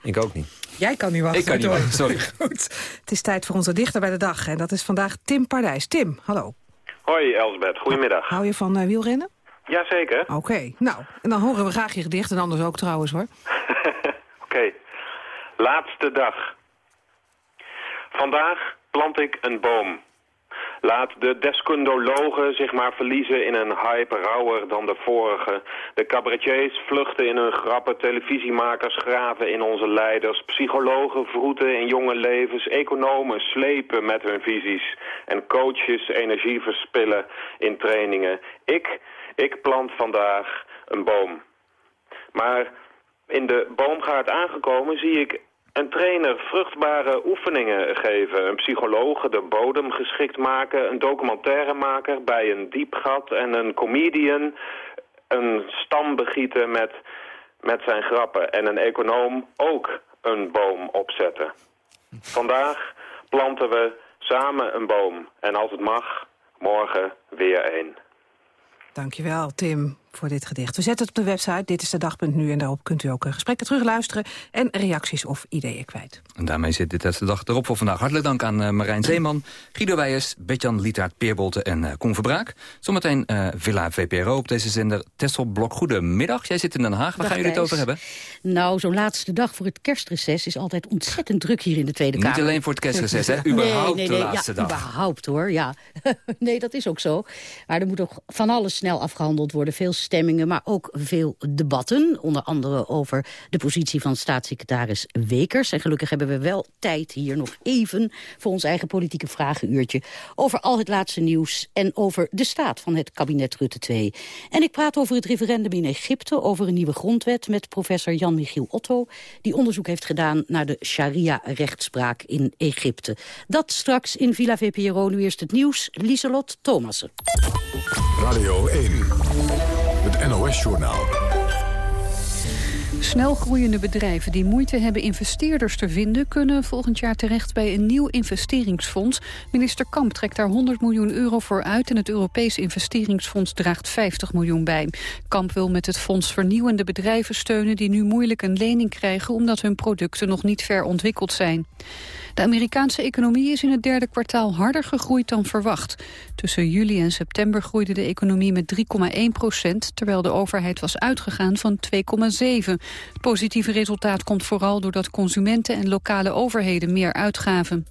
Ik ook niet. Jij kan niet wachten. Ik kan niet wachten, sorry. *laughs* Goed. Het is tijd voor onze dichter bij de dag. En dat is vandaag Tim Pardijs. Tim, hallo. Hoi Elsbeth, goedemiddag. Hou je van eh, wielrennen? Jazeker. Oké, nou, en dan horen we graag je gedicht. En anders ook trouwens hoor. *laughs* Oké. Laatste dag. Vandaag plant ik een boom. Laat de deskundologen zich maar verliezen in een hype rauwer dan de vorige. De cabaretiers vluchten in hun grappen, televisiemakers graven in onze leiders. Psychologen vroeten in jonge levens, economen slepen met hun visies. En coaches energie verspillen in trainingen. Ik, ik plant vandaag een boom. Maar in de boomgaard aangekomen zie ik Een trainer vruchtbare oefeningen geven. Een psycholoog de bodem geschikt maken. Een documentairemaker bij een diepgat. En een comedian een stam begieten met, met zijn grappen. En een econoom ook een boom opzetten. Vandaag planten we samen een boom. En als het mag, morgen weer een. Dankjewel, Tim, voor dit gedicht. We zetten het op de website, dit is de dag.nu... en daarop kunt u ook eh, gesprekken terugluisteren... en reacties of ideeën kwijt. En daarmee zit dit is de dag erop voor vandaag. Hartelijk dank aan eh, Marijn Zeeman, Guido Weijers, Betjan Lietaert Peerbolte en eh Koen Verbraak. Zometeen eh, Villa VPRO op deze zender Tessel Blok. Goedemiddag, jij zit in Den Haag. Waar Dag, gaan jullie het over hebben? Nou, zo'n laatste dag voor het kerstreces is altijd ontzettend druk hier in de Tweede Niet Kamer. alleen voor het kerstreces, hè? *laughs* Überhaupt nee, de nee, laatste ja, dag. überhaupt hoor, ja. *laughs* nee, dat is ook zo. Maar er moet ook van alles snel afgehandeld worden. Veel stemmingen, maar ook veel debatten. Onder andere over de positie van staatssecretaris Wekers. En gelukkig hebben we wel tijd hier nog even... voor ons eigen politieke vragenuurtje. Over al het laatste nieuws en over de staat van het kabinet Rutte 2. En ik praat over het referendum in Egypte... over een nieuwe grondwet met professor Jan-Michiel Otto... die onderzoek heeft gedaan naar de sharia-rechtspraak in Egypte. Dat straks in Villa VPRO. Nu eerst het nieuws. Lieselot Thomassen. Radio 1. NOS-journaal. Snel groeiende bedrijven die moeite hebben investeerders te vinden... kunnen volgend jaar terecht bij een nieuw investeringsfonds. Minister Kamp trekt daar 100 miljoen euro voor uit... en het Europees investeringsfonds draagt 50 miljoen bij. Kamp wil met het fonds vernieuwende bedrijven steunen... die nu moeilijk een lening krijgen... omdat hun producten nog niet ver ontwikkeld zijn. De Amerikaanse economie is in het derde kwartaal harder gegroeid dan verwacht. Tussen juli en september groeide de economie met 3,1 procent... terwijl de overheid was uitgegaan van 2,7. Het positieve resultaat komt vooral doordat consumenten en lokale overheden meer uitgaven.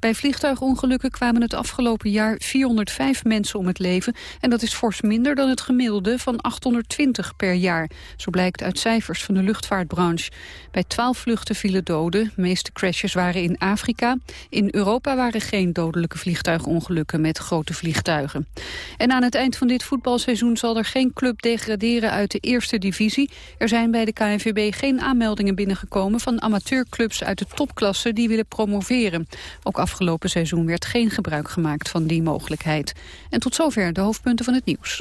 Bij vliegtuigongelukken kwamen het afgelopen jaar 405 mensen om het leven... en dat is fors minder dan het gemiddelde van 820 per jaar. Zo blijkt uit cijfers van de luchtvaartbranche. Bij 12 vluchten vielen doden. De meeste crashes waren in Afrika. In Europa waren geen dodelijke vliegtuigongelukken met grote vliegtuigen. En aan het eind van dit voetbalseizoen zal er geen club degraderen uit de eerste divisie. Er zijn bij de KNVB geen aanmeldingen binnengekomen van amateurclubs uit de topklasse die willen promoveren. Ook afgelopen seizoen werd geen gebruik gemaakt van die mogelijkheid. En tot zover de hoofdpunten van het nieuws.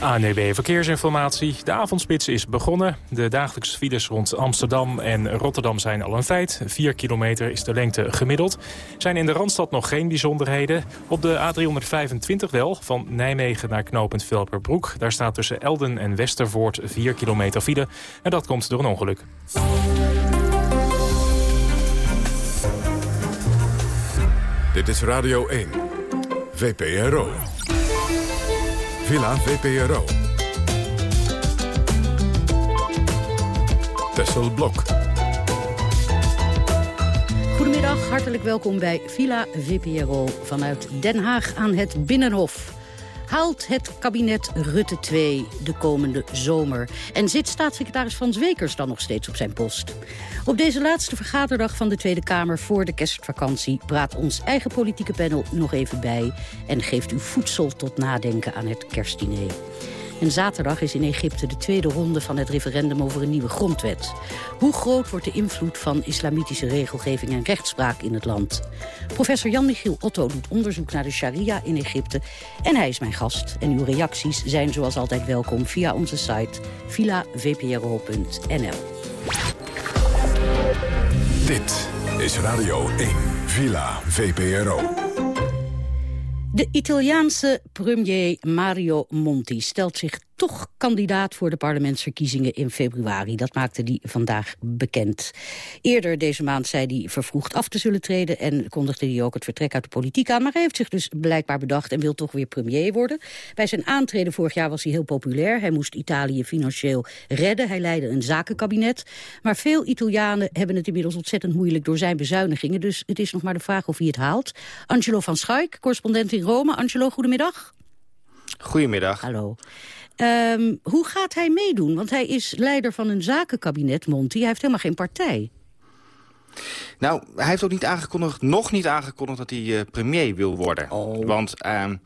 ANEB Verkeersinformatie. De avondspits is begonnen. De dagelijkse files rond Amsterdam en Rotterdam zijn al een feit. 4 kilometer is de lengte gemiddeld. Zijn in de Randstad nog geen bijzonderheden. Op de A325 wel, van Nijmegen naar knooppunt Velperbroek. Daar staat tussen Elden en Westervoort 4 kilometer file. En dat komt door een ongeluk. Dit is Radio 1. VPRO. Villa VPRO. Tessel Blok. Goedemiddag, hartelijk welkom bij Villa VPRO vanuit Den Haag aan het Binnenhof. Haalt het kabinet Rutte 2 de komende zomer? En zit staatssecretaris Frans Wekers dan nog steeds op zijn post? Op deze laatste vergaderdag van de Tweede Kamer voor de kerstvakantie... praat ons eigen politieke panel nog even bij... en geeft u voedsel tot nadenken aan het kerstdiner. En zaterdag is in Egypte de tweede ronde van het referendum over een nieuwe grondwet. Hoe groot wordt de invloed van islamitische regelgeving en rechtspraak in het land? Professor Jan-Michiel Otto doet onderzoek naar de sharia in Egypte. En hij is mijn gast. En uw reacties zijn zoals altijd welkom via onze site villavpro.nl. Dit is Radio 1. Villa VPRO. De Italiaanse premier Mario Monti stelt zich toch kandidaat voor de parlementsverkiezingen in februari. Dat maakte hij vandaag bekend. Eerder deze maand zei hij vervroegd af te zullen treden... en kondigde hij ook het vertrek uit de politiek aan. Maar hij heeft zich dus blijkbaar bedacht en wil toch weer premier worden. Bij zijn aantreden vorig jaar was hij heel populair. Hij moest Italië financieel redden. Hij leidde een zakenkabinet. Maar veel Italianen hebben het inmiddels ontzettend moeilijk... door zijn bezuinigingen. Dus het is nog maar de vraag of hij het haalt. Angelo van Schaik, correspondent in Rome. Angelo, goedemiddag. Goedemiddag. Hallo. Ehm, hoe gaat hij meedoen? Want hij is leider van een zakenkabinet, Monti. Hij heeft helemaal geen partij. Nou, hij heeft ook niet aangekondigd, nog niet aangekondigd dat hij eh, premier wil worden. Oh. Want ehm,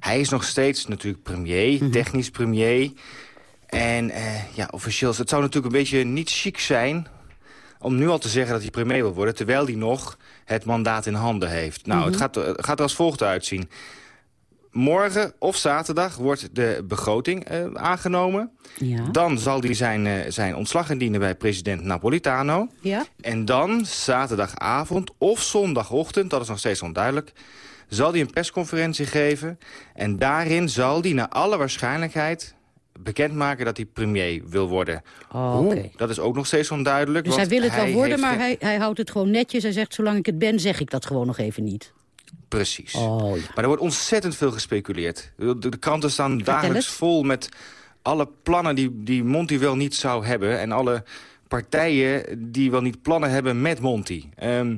hij is nog steeds natuurlijk premier, Mhm. technisch premier. En eh, ja, officieel, het zou natuurlijk een beetje niet chic zijn... om nu al te zeggen dat hij premier wil worden... terwijl hij nog het mandaat in handen heeft. Nou, Mhm. het gaat, het gaat er als volgt uitzien. Morgen of zaterdag wordt de begroting eh, aangenomen. Ja. Dan zal hij zijn, eh, zijn ontslag indienen bij president Napolitano. Ja. En dan zaterdagavond of zondagochtend, dat is nog steeds onduidelijk... zal hij een persconferentie geven. En daarin zal hij naar alle waarschijnlijkheid bekendmaken dat hij premier wil worden. Oh, Hoe? Dat is ook nog steeds onduidelijk. Dus hij wil het wel worden, maar hij, hij houdt het gewoon netjes. Hij zegt, zolang ik het ben, zeg ik dat gewoon nog even niet. Precies. Oh, Maar er wordt ontzettend veel gespeculeerd. De, de kranten staan dagelijks vol met alle plannen die, die Monty wel niet zou hebben... en alle partijen die wel niet plannen hebben met Monty. Ehm,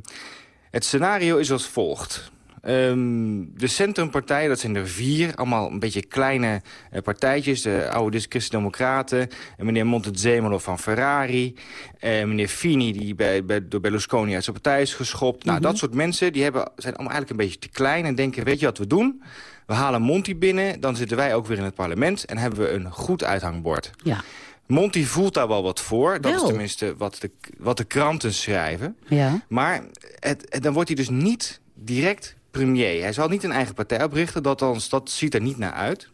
het scenario is als volgt. Ehm, de centrumpartijen, dat zijn er vier, allemaal een beetje kleine eh, partijtjes. De oude Christen-Democraten, en meneer Montezemolo van Ferrari... eh, meneer Fini, die bij, bij, door Berlusconi uit zijn partij is geschopt. Nou, dat soort mensen die hebben, zijn allemaal eigenlijk een beetje te klein... en denken, weet je wat we doen? We halen Monti binnen, dan zitten wij ook weer in het parlement... en hebben we een goed uithangbord. Ja. Monti voelt daar wel wat voor. Dat is tenminste wat de, wat de kranten schrijven. Ja. Maar het, het- dan wordt hij dus niet direct premier. Hij zal niet een eigen partij oprichten, dat, althans, dat ziet er niet naar uit.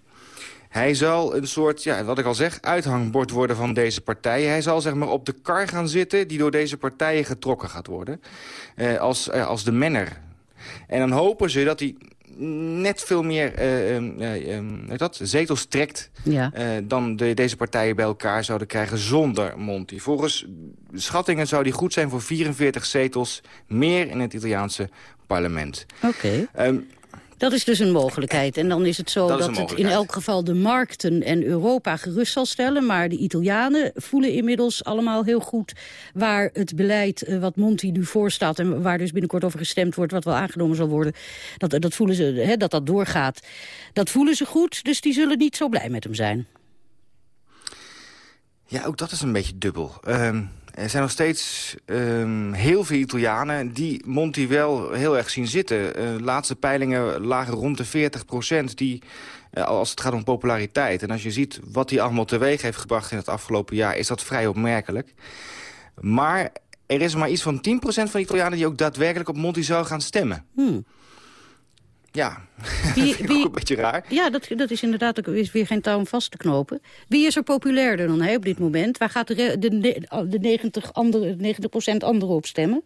Hij zal een soort, ja, wat ik al zeg, uithangbord worden van deze partijen. Hij zal zeg maar op de kar gaan zitten die door deze partijen getrokken gaat worden. Eh, als, eh, als de menner. En dan hopen ze dat hij net veel meer eh, ehm, eh, ehm, dat, zetels trekt... Ja. dan de, deze partijen bij elkaar zouden krijgen zonder Monti. Volgens schattingen zou die goed zijn voor 44 zetels... meer in het Italiaanse parlement. Oké. Ehm, Dat is dus een mogelijkheid. En dan is het zo Dat het in elk geval de markten en Europa gerust zal stellen. Maar de Italianen voelen inmiddels allemaal heel goed waar het beleid eh, wat Monti nu voorstaat... en waar dus binnenkort over gestemd wordt, wat wel aangenomen zal worden... dat, dat voelen ze, hè, dat dat doorgaat. Dat voelen ze goed, dus die zullen niet zo blij met hem zijn. Ja, ook dat is een beetje dubbel. Ehm, er zijn nog steeds ehm, heel veel Italianen die Monti wel heel erg zien zitten. Eh, laatste peilingen lagen rond de 40 procent, die, eh, als het gaat om populariteit. En als je ziet wat hij allemaal teweeg heeft gebracht in het afgelopen jaar... is dat vrij opmerkelijk. Maar er is maar iets van 10 procent van de Italianen... die ook daadwerkelijk op Monti zou gaan stemmen. Hmm. Ja, Wie, *laughs* dat ook een beetje raar. Ja, dat, dat is inderdaad ook is weer geen touw om vast te knopen. Wie is er populairder dan hij op dit moment? Waar gaat de, de, de 90, andere, 90% anderen op stemmen?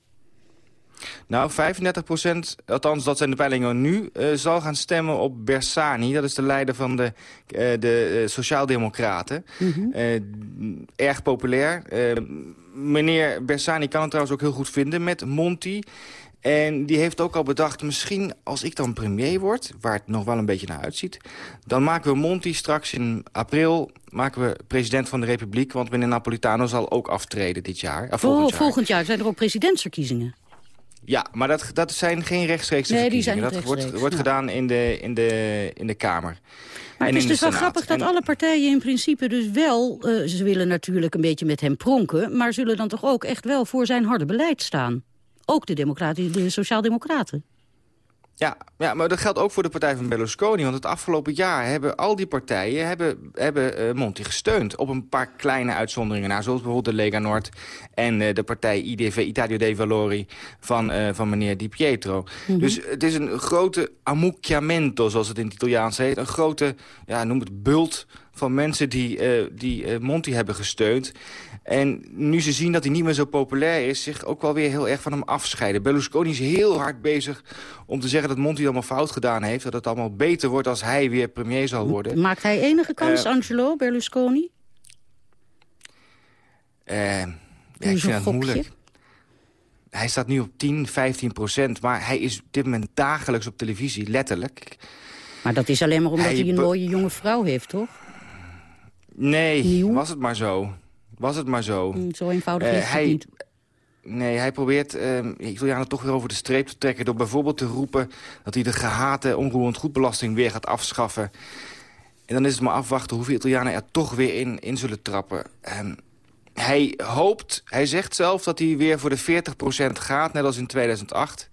Nou, 35 procent, althans dat zijn de peilingen nu... eh, zal gaan stemmen op Bersani. Dat is de leider van de, eh, de eh, Sociaaldemocraten. Eh, erg populair. Meneer Bersani kan het trouwens ook heel goed vinden met Monti. En die heeft ook al bedacht, misschien als ik dan premier word... waar het nog wel een beetje naar uitziet... dan maken we Monti straks in april maken we president van de Republiek... want meneer Napolitano zal ook aftreden dit jaar. eh, volgend Oh, jaar. volgend jaar zijn er ook presidentsverkiezingen. Ja, maar dat, dat zijn geen rechtstreekse Nee, die zijn dat wordt, rechtstreeks, wordt ja. gedaan in de, in, de, in de Kamer. Maar En het is dus wel grappig dat En- alle partijen in principe dus wel... eh, ze willen natuurlijk een beetje met hem pronken... maar zullen dan toch ook echt wel voor zijn harde beleid staan. Ook de, democraten, de sociaaldemocraten. Ja, ja, maar dat geldt ook voor de partij van Berlusconi. Want het afgelopen jaar hebben al die partijen hebben, hebben, eh, Monti gesteund. Op een paar kleine uitzonderingen na. Zoals bijvoorbeeld de Lega Nord en eh, de partij IDV, Italia dei Valori van, eh, van meneer Di Pietro. Mhm. Dus het is een grote ammucchiamento, zoals het in het Italiaans heet. Een grote, ja, noem het bult van mensen die, die Monti hebben gesteund. En nu ze zien dat hij niet meer zo populair is... zich ook wel weer heel erg van hem afscheiden. Berlusconi is heel hard bezig om te zeggen dat Monti allemaal fout gedaan heeft. Dat het allemaal beter wordt als hij weer premier zal worden. Maakt hij enige kans, Eh, Angelo Berlusconi? Eh, ja, ik vind het gokje. moeilijk. Hij staat nu op 10, 15 procent. Maar hij is op dit moment dagelijks op televisie, letterlijk. Maar dat is alleen maar omdat hij, Hij een mooie jonge vrouw heeft, toch? Nee, was het maar zo. Was het maar zo. Mm, Zo eenvoudig Eh, is het hij, niet. Nee, hij probeert eh, Italianen toch weer over de streep te trekken... door bijvoorbeeld te roepen dat hij de gehate onroerend goedbelasting weer gaat afschaffen. En dan is het maar afwachten hoeveel Italianen er toch weer in, in zullen trappen. Ehm, hij hoopt, hij zegt zelf dat hij weer voor de 40% gaat, net als in 2008.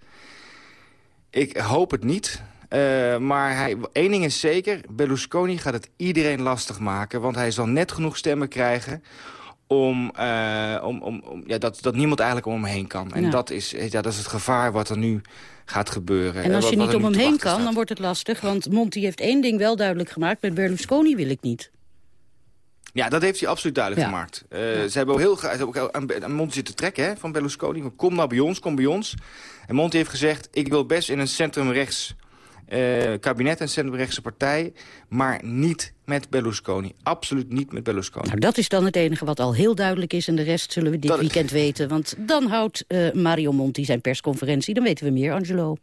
Ik hoop het niet. Eh, maar hij, één ding is zeker, Berlusconi gaat het iedereen lastig maken... want hij zal net genoeg stemmen krijgen om, eh, om, om, om ja, dat, dat niemand eigenlijk om hem heen kan. En Ja. dat, is, ja, dat is het gevaar wat er nu gaat gebeuren. En als wat- je wat niet om hem heen kan, staat. dan wordt het lastig. Want Monti heeft één ding wel duidelijk gemaakt. Met Berlusconi wil ik niet. Ja, dat heeft hij absoluut duidelijk Ja. gemaakt. Eh, Ze hebben ook heel graag ook aan, aan Monti zitten trekken hè, van Berlusconi. Van, kom nou bij ons, kom bij ons. En Monti heeft gezegd, ik wil best in een centrumrechts eh, kabinet... en centrumrechtse partij, maar niet met Berlusconi. Absoluut niet met Berlusconi. Nou, dat is dan het enige wat al heel duidelijk is. En de rest zullen we dit Dat- weekend weten. Want dan houdt eh, Mario Monti zijn persconferentie. Dan weten we meer, Angelo.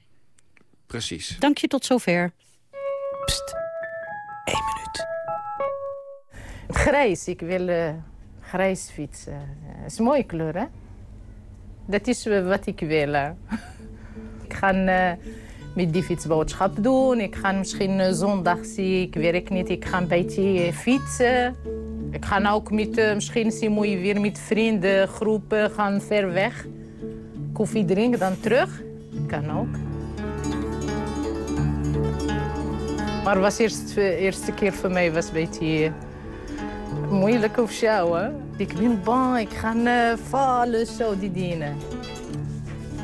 Precies. Dank je tot zover. Grijs, ik wil eh, grijs fietsen. Eh, is een mooie kleur, hè? Dat is wat ik wil. *laughs* ik ga eh, met die fiets boodschap doen. Ik ga misschien eh, zondag zie ik werk niet. Ik ga een beetje eh, fietsen. Ik ga ook met, eh, misschien zie mooi weer met vrienden, groepen gaan ver weg. Koffie drinken, dan terug. Kan ook. Maar was eerst de eerste keer voor mij was een beetje eh, moeilijk of zo. Ik ben bang, ik ga eh, vallen, zo die dingen.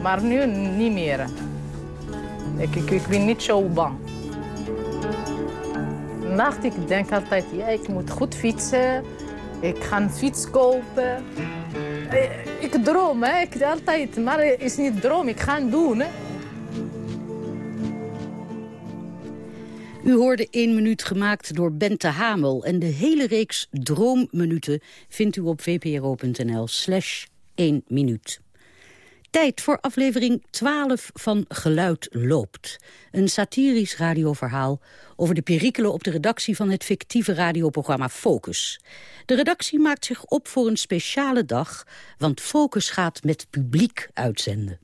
Maar nu niet meer. Ik, ik, ben niet zo bang. Nacht, ik denk altijd, ja, ik moet goed fietsen. Ik ga een fiets kopen. Eh, Ik droom, hè? Ik altijd, maar het is niet droom, ik ga het doen. Hè? U hoorde één minuut gemaakt door Bente Hamel. En de hele reeks droomminuten vindt u op vpro.nl slash 1 minuut. Tijd voor aflevering 12 van Geluid loopt. Een satirisch radioverhaal over de perikelen op de redactie van het fictieve radioprogramma Focus. De redactie maakt zich op voor een speciale dag, want Focus gaat met publiek uitzenden.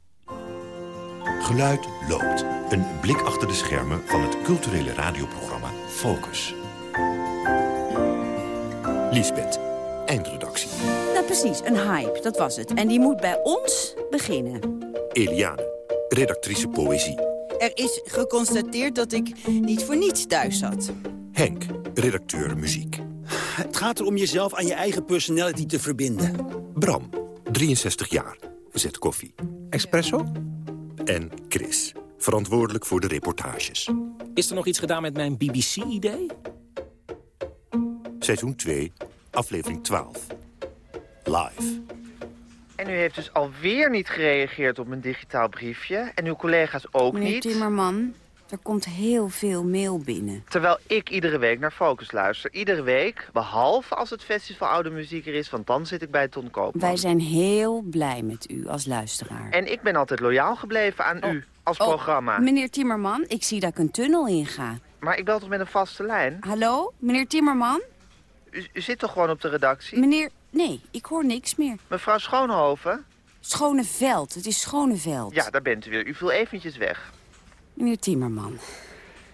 Geluid loopt. Een blik achter de schermen van het culturele radioprogramma Focus. Lisbeth, eindredactie. Nou precies, een hype, dat was het. En die moet bij ons beginnen. Eliane, redactrice poëzie. Er is geconstateerd dat ik niet voor niets thuis zat. Henk, redacteur muziek. Het gaat erom jezelf aan je eigen personality te verbinden. Bram, 63 jaar, zet koffie. Espresso? En Chris, verantwoordelijk voor de reportages. Is er nog iets gedaan met mijn BBC-idee? Seizoen 2, aflevering 12. Live. En u heeft dus alweer niet gereageerd op mijn digitaal briefje. En uw collega's ook Meneer niet. Timmerman, er komt heel veel mail binnen. Terwijl ik iedere week naar Focus luister. Iedere week, behalve als het Festival Oude Muziek er is... want dan zit ik bij Ton Koopman. Wij zijn heel blij met u als luisteraar. En ik ben altijd loyaal gebleven aan u als programma. Oh, Meneer Timmerman, ik zie dat ik een tunnel inga. Maar ik bel toch met een vaste lijn? Hallo, meneer Timmerman? U, u zit toch gewoon op de redactie? Meneer, nee, ik hoor niks meer. Mevrouw Schoonhoven? Schoneveld, het is Schoneveld. Ja, daar bent u weer. U viel eventjes weg. Meneer Timmerman.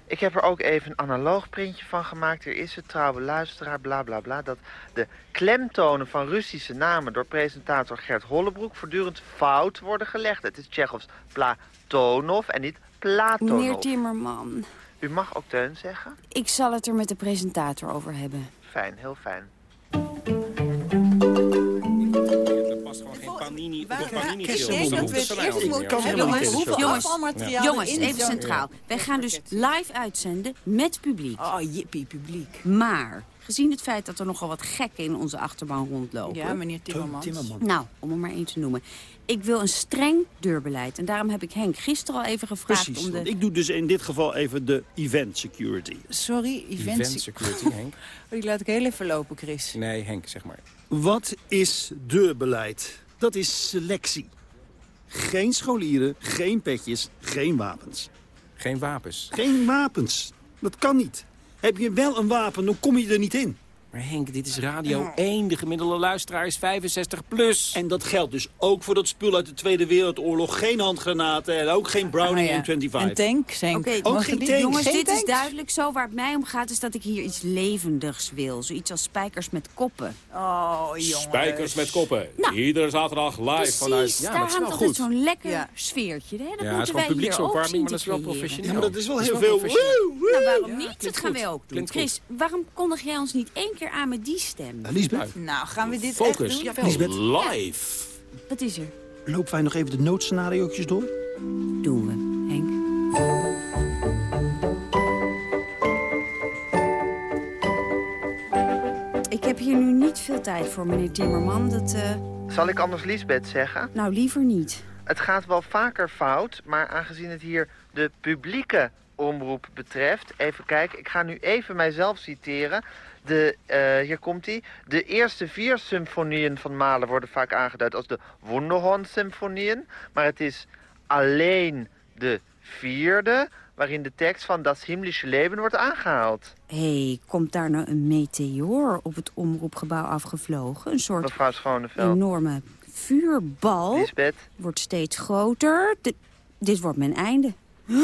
Ik heb er ook even een analoog printje van gemaakt. Er is het trouwe luisteraar, bla bla bla... dat de klemtonen van Russische namen door presentator Gert Hollebroek... voortdurend fout worden gelegd. Het is Tsjechovs Platonov en niet Platonov. Meneer Timmerman, U mag ook Teun zeggen? ik zal het er met de presentator over hebben. Fijn, heel fijn. Panini, Ik panini denk dat we het eerst moeten hebben over hoeveel afvalmateriaal Jongens, erin even centraal. Wij gaan dus live uitzenden met publiek. Oh, jippie, publiek. Maar, gezien het feit dat er nogal wat gekken in onze achterban rondlopen... Ja, meneer Timmermans. Nou, om er maar één te noemen. Ik wil een streng deurbeleid. En daarom heb ik Henk gisteren al even gevraagd Precies, om de... ik doe dus in dit geval even de event security. Sorry, event, Event security, Henk. *laughs* Die laat ik heel even lopen, Chris. Nee, Henk, zeg maar. Wat is deurbeleid? Dat is selectie. Geen scholieren, geen petjes, geen wapens. Geen wapens. Geen wapens. Dat kan niet. Heb je wel een wapen, dan kom je er niet in. Maar Henk, dit is Radio 1. De gemiddelde luisteraar is 65 plus. En dat geldt dus ook voor dat spul uit de Tweede Wereldoorlog. Geen handgranaten en ook geen Browning Ah, ja. M25. En tanks, Henk. Ook geen tanks. jongens, Geen dit is duidelijk zo. Waar het mij om gaat is dat ik hier iets levendigs wil. Zoiets als spijkers met koppen. Oh, jongens. Spijkers met koppen. Nou, Iedere zaterdag live Precies, vanuit... daar hangt altijd zo'n lekker Ja. sfeertje. Hè? Dat Ja, het is moeten gewoon wij hier ook maar dat is wel professioneel. Ja, maar dat is wel Dat is heel wel veel. professioneel. Woe, woe. Nou, waarom Ja, niet? Dat gaan wij ook doen. Chris, waarom kondig jij ons niet één keer keer aan met die stem. Lisbeth? Nou, gaan we dit Focus. echt doen? Jawel. Lisbeth. Live. Wat is er? Lopen wij nog even de noodscenario's door? Doen we, Henk. Ik heb hier nu niet veel tijd voor, meneer Timmerman. Dat, eh, Zal ik anders Lisbeth zeggen? Nou, liever niet. Het gaat wel vaker fout, maar aangezien het hier de publieke omroep betreft... Even kijken, ik ga nu even mijzelf citeren. De, eh, hier komt hij. De eerste vier symfonieën van Mahler worden vaak aangeduid als de Wunderhorn-symfonieën. Maar het is alleen de vierde waarin de tekst van Das himmlische Leben wordt aangehaald. Hé, hey, komt daar nou een meteoor op het omroepgebouw afgevlogen? Een soort enorme vuurbal. Lisbeth. Wordt steeds groter. Di- dit wordt mijn einde. *gasps*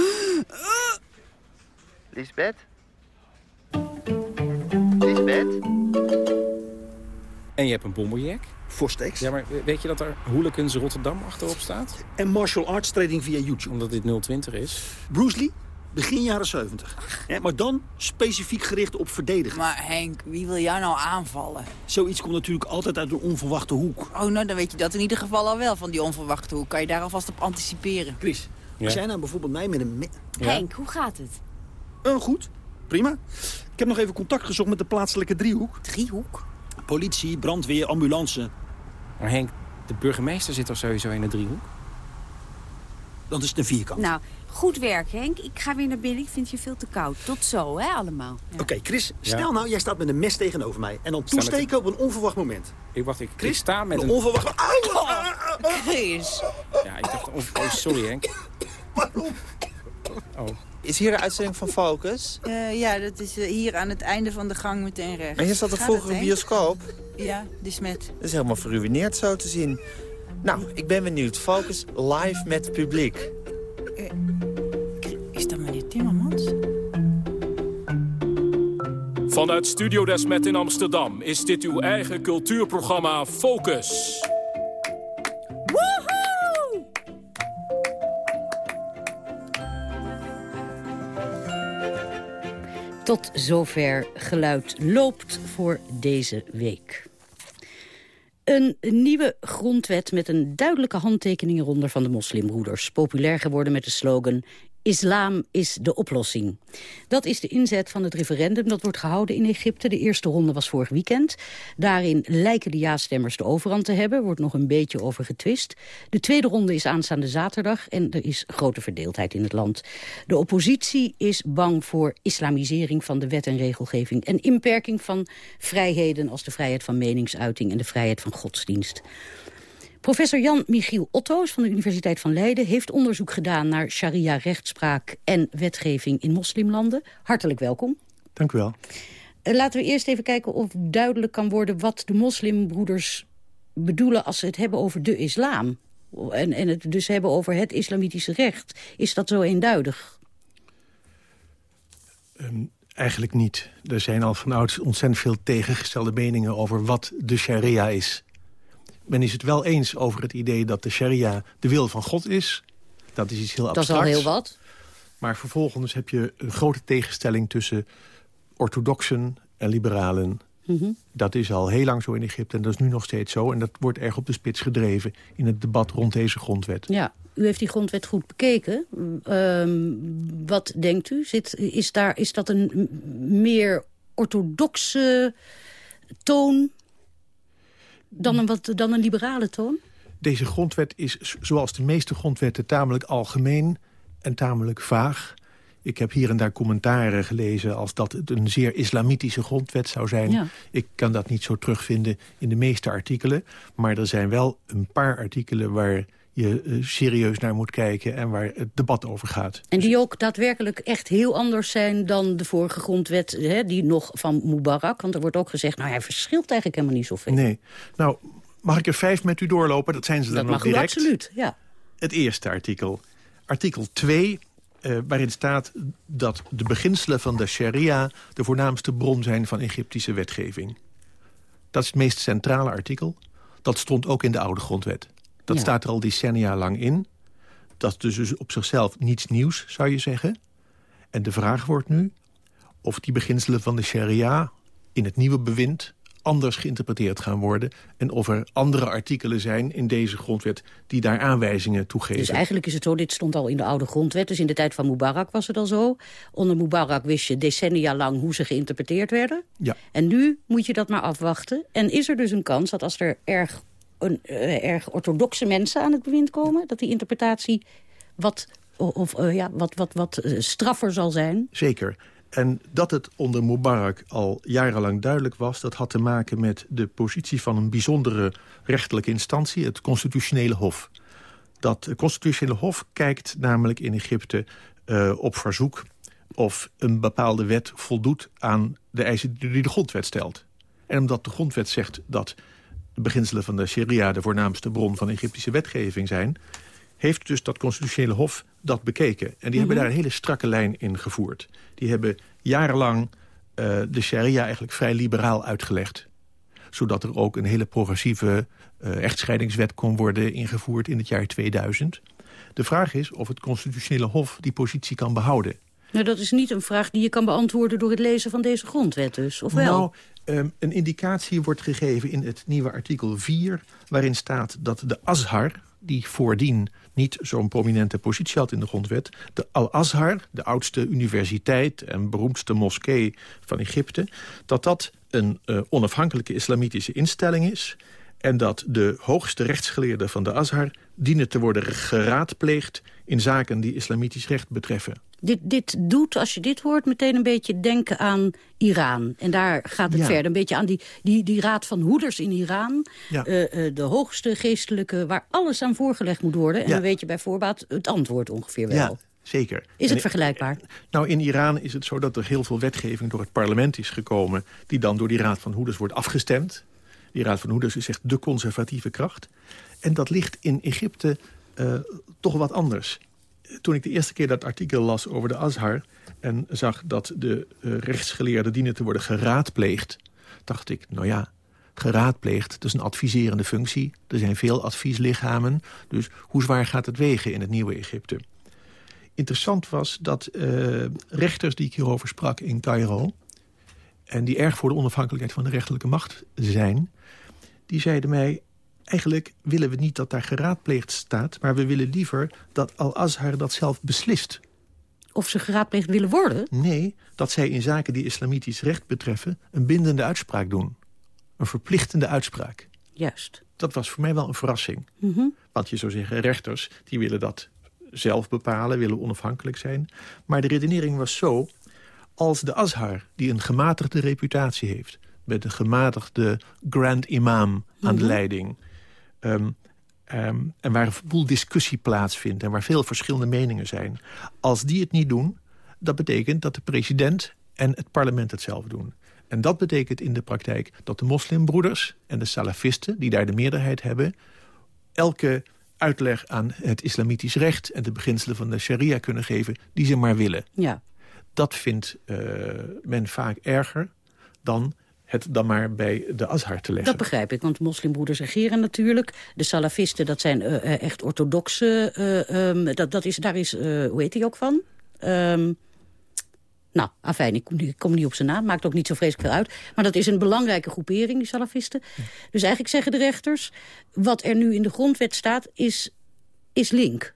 Lisbeth? En je hebt een bomberjack. Vorstex. Ja, maar weet je dat er Hooligans Rotterdam achterop staat? En martial arts training via YouTube. Omdat dit 020 is. Bruce Lee, begin jaren 70. Ja, maar dan specifiek gericht op verdedigen. Maar Henk, wie wil jou nou aanvallen? Zoiets komt natuurlijk altijd uit een onverwachte hoek. Oh, nou, dan weet je dat in ieder geval al wel van die onverwachte hoek. Kan je daar alvast op anticiperen. Chris, als jij nou bijvoorbeeld mij met een... Henk, hoe gaat het? Eh, goed, prima. Ik heb nog even contact gezocht met de plaatselijke driehoek. Driehoek? Politie, brandweer, ambulance. Maar Henk, de burgemeester zit toch sowieso in de driehoek? Dan is het een vierkant. Nou, goed werk, Henk. Ik ga weer naar binnen. Ik vind je veel te koud. Tot zo, hè, allemaal. Oké, Chris, stel nou, jij staat met een mes tegenover mij. En dan met toesteken op een onverwacht moment. Ik wacht, ik, Chris, ik sta met een een... onverwachte... Chris. Ja, ik dacht... Oh, oh, sorry Henk. Oh. Is hier een uitzending van Focus? Eh, ja, dat is eh, hier aan het einde van de gang meteen rechts. Maar hier zat er Gaat vroeger een bioscoop. Ja, de smet. Dat is helemaal verruineerd zo te zien. Nou, ik ben benieuwd. Focus live met publiek. Is dat meneer Timmermans? Vanuit Studio Desmet in Amsterdam is dit uw eigen cultuurprogramma Focus. Tot zover geluid loopt voor deze week. Een nieuwe grondwet met een duidelijke handtekening eronder van de moslimbroeders. Populair geworden met de slogan Islam is de oplossing. Dat is de inzet van het referendum dat wordt gehouden in Egypte. De eerste ronde was vorig weekend. Daarin lijken de ja-stemmers de overhand te hebben. Wordt nog een beetje over getwist. De tweede ronde is aanstaande zaterdag en er is grote verdeeldheid in het land. De oppositie is bang voor islamisering van de wet en regelgeving... en inperking van vrijheden als de vrijheid van meningsuiting... en de vrijheid van godsdienst. Professor Jan-Michiel Otto's van de Universiteit van Leiden... heeft onderzoek gedaan naar sharia-rechtspraak en wetgeving in moslimlanden. Hartelijk welkom. Dank u wel. Eh, Laten we eerst even kijken of duidelijk kan worden... wat de moslimbroeders bedoelen als ze het hebben over de islam. En, en het dus hebben over het islamitische recht. Is dat zo eenduidig? Ehm, eigenlijk niet. Er zijn al van ouds ontzettend veel tegengestelde meningen... over wat de sharia is. Men is het wel eens over het idee dat de sharia de wil van God is. Dat is iets heel Dat is abstracts. al heel wat. Maar vervolgens heb je een grote tegenstelling tussen orthodoxen en liberalen. Mhm. Dat is al heel lang zo in Egypte en dat is nu nog steeds zo. En dat wordt erg op de spits gedreven in het debat rond deze grondwet. Ja, u heeft die grondwet goed bekeken. Ehm, wat denkt u? Zit, is, daar, is dat een meer orthodoxe toon dan een, wat, dan een liberale toon? Deze grondwet is, zoals de meeste grondwetten, tamelijk algemeen en tamelijk vaag. Ik heb hier en daar commentaren gelezen als dat het een zeer islamitische grondwet zou zijn. Ja. Ik kan dat niet zo terugvinden in de meeste artikelen. Maar er zijn wel een paar artikelen waar je eh, serieus naar moet kijken... en waar het debat over gaat. En die ook daadwerkelijk echt heel anders zijn dan de vorige grondwet... Hè, die nog van Mubarak. Want er wordt ook gezegd, nou hij verschilt eigenlijk helemaal niet zoveel. Nee. Nou, mag ik er vijf met u doorlopen? Dat zijn ze Dat dan ook u direct. absoluut, ja. Het eerste artikel. Artikel 2, eh, waarin staat dat de beginselen van de sharia... de voornaamste bron zijn van Egyptische wetgeving. Dat is het meest centrale artikel. Dat stond ook in de oude grondwet. Dat Ja. staat er al decennia lang in. Dat is dus op zichzelf niets nieuws, zou je zeggen. En de vraag wordt nu of die beginselen van de sharia... in het nieuwe bewind anders geïnterpreteerd gaan worden... en of er andere artikelen zijn in deze grondwet die daar aanwijzingen toe geven. Dus eigenlijk is het zo, dit stond al in de oude grondwet... dus in de tijd van Mubarak was het al zo. Onder Mubarak wist je decennia lang hoe ze geïnterpreteerd werden. Ja. En nu moet je dat maar afwachten. En is er dus een kans dat als er erg, eh, erg orthodoxe mensen aan het bewind komen... dat die interpretatie wat, of, eh, ja, wat, wat, wat eh, straffer zal zijn? Zeker. En dat het onder Mubarak al jarenlang duidelijk was... dat had te maken met de positie van een bijzondere rechterlijke instantie... het constitutionele hof. Dat constitutionele hof kijkt namelijk in Egypte op verzoek... of een bepaalde wet voldoet aan de eisen die de grondwet stelt. En omdat de grondwet zegt dat de beginselen van de sharia... de voornaamste bron van Egyptische wetgeving zijn... heeft dus dat constitutionele hof dat bekeken. En die hebben Mhm. daar een hele strakke lijn in gevoerd. Die hebben jarenlang uh, de sharia eigenlijk vrij liberaal uitgelegd. Zodat er ook een hele progressieve uh, echtscheidingswet kon worden ingevoerd in het jaar 2000. De vraag is of het constitutionele hof die positie kan behouden. Nou, dat is niet een vraag die je kan beantwoorden door het lezen van deze grondwet dus, of wel? Nou, um, een indicatie wordt gegeven in het nieuwe artikel 4... waarin staat dat de Azhar, die voordien niet zo'n prominente positie had in de grondwet. De Al-Azhar, de oudste universiteit en beroemdste moskee van Egypte... dat dat een uh, onafhankelijke islamitische instelling is... en dat de hoogste rechtsgeleerden van de Azhar dienen te worden geraadpleegd... in zaken die islamitisch recht betreffen. Dit, dit doet, als je dit hoort, meteen een beetje denken aan Iran. En daar gaat het Ja. verder. Een beetje aan die, die, die raad van hoeders in Iran. Ja. Eh, eh, de hoogste geestelijke, waar alles aan voorgelegd moet worden. En Ja. dan weet je bij voorbaat het antwoord ongeveer wel. Ja, zeker. Is het vergelijkbaar? Nou, in Iran is het zo dat er heel veel wetgeving door het parlement is gekomen... die dan door die Raad van Hoeders wordt afgestemd. Die Raad van Hoeders is echt de conservatieve kracht. En dat ligt in Egypte eh, toch wat anders. Toen ik de eerste keer dat artikel las over de Azhar... en zag dat de eh, rechtsgeleerden dienen te worden geraadpleegd... dacht ik, nou ja, geraadpleegd, dat is een adviserende functie. Er zijn veel advieslichamen. Dus hoe zwaar gaat het wegen in het nieuwe Egypte? Interessant was dat eh, rechters die ik hierover sprak in Cairo... en die erg voor de onafhankelijkheid van de rechterlijke macht zijn... die zeiden mij, eigenlijk willen we niet dat daar geraadpleegd staat... maar we willen liever dat Al-Azhar dat zelf beslist. Of ze geraadpleegd willen worden? Nee, dat zij in zaken die islamitisch recht betreffen... een bindende uitspraak doen. Een verplichtende uitspraak. Juist. Dat was voor mij wel een verrassing. Mhm. Want je zou zeggen, rechters die willen dat zelf bepalen, willen onafhankelijk zijn. Maar de redenering was zo, als de Azhar, die een gematigde reputatie heeft... met een gematigde grand imam aan de Mhm. leiding... ehm, ehm, en waar een boel discussie plaatsvindt en waar veel verschillende meningen zijn... als die het niet doen, dat betekent dat de president en het parlement het zelf doen. En dat betekent in de praktijk dat de moslimbroeders en de salafisten... die daar de meerderheid hebben, elke uitleg aan het islamitisch recht... en de beginselen van de sharia kunnen geven die ze maar willen. Ja. Dat vindt eh, men vaak erger dan het dan maar bij de Azhar te leggen. Dat begrijp ik, want moslimbroeders regeren natuurlijk. De salafisten, dat zijn eh, eh, echt orthodoxe... eh, ehm, dat, dat is, daar is, eh, hoe heet hij ook van? Ehm, nou, afijn, ik kom, niet- ik kom niet op zijn naam, maakt ook niet zo vreselijk veel uit. Maar dat is een belangrijke groepering, die salafisten. Dus eigenlijk zeggen de rechters, wat er nu in de grondwet staat, is, is link.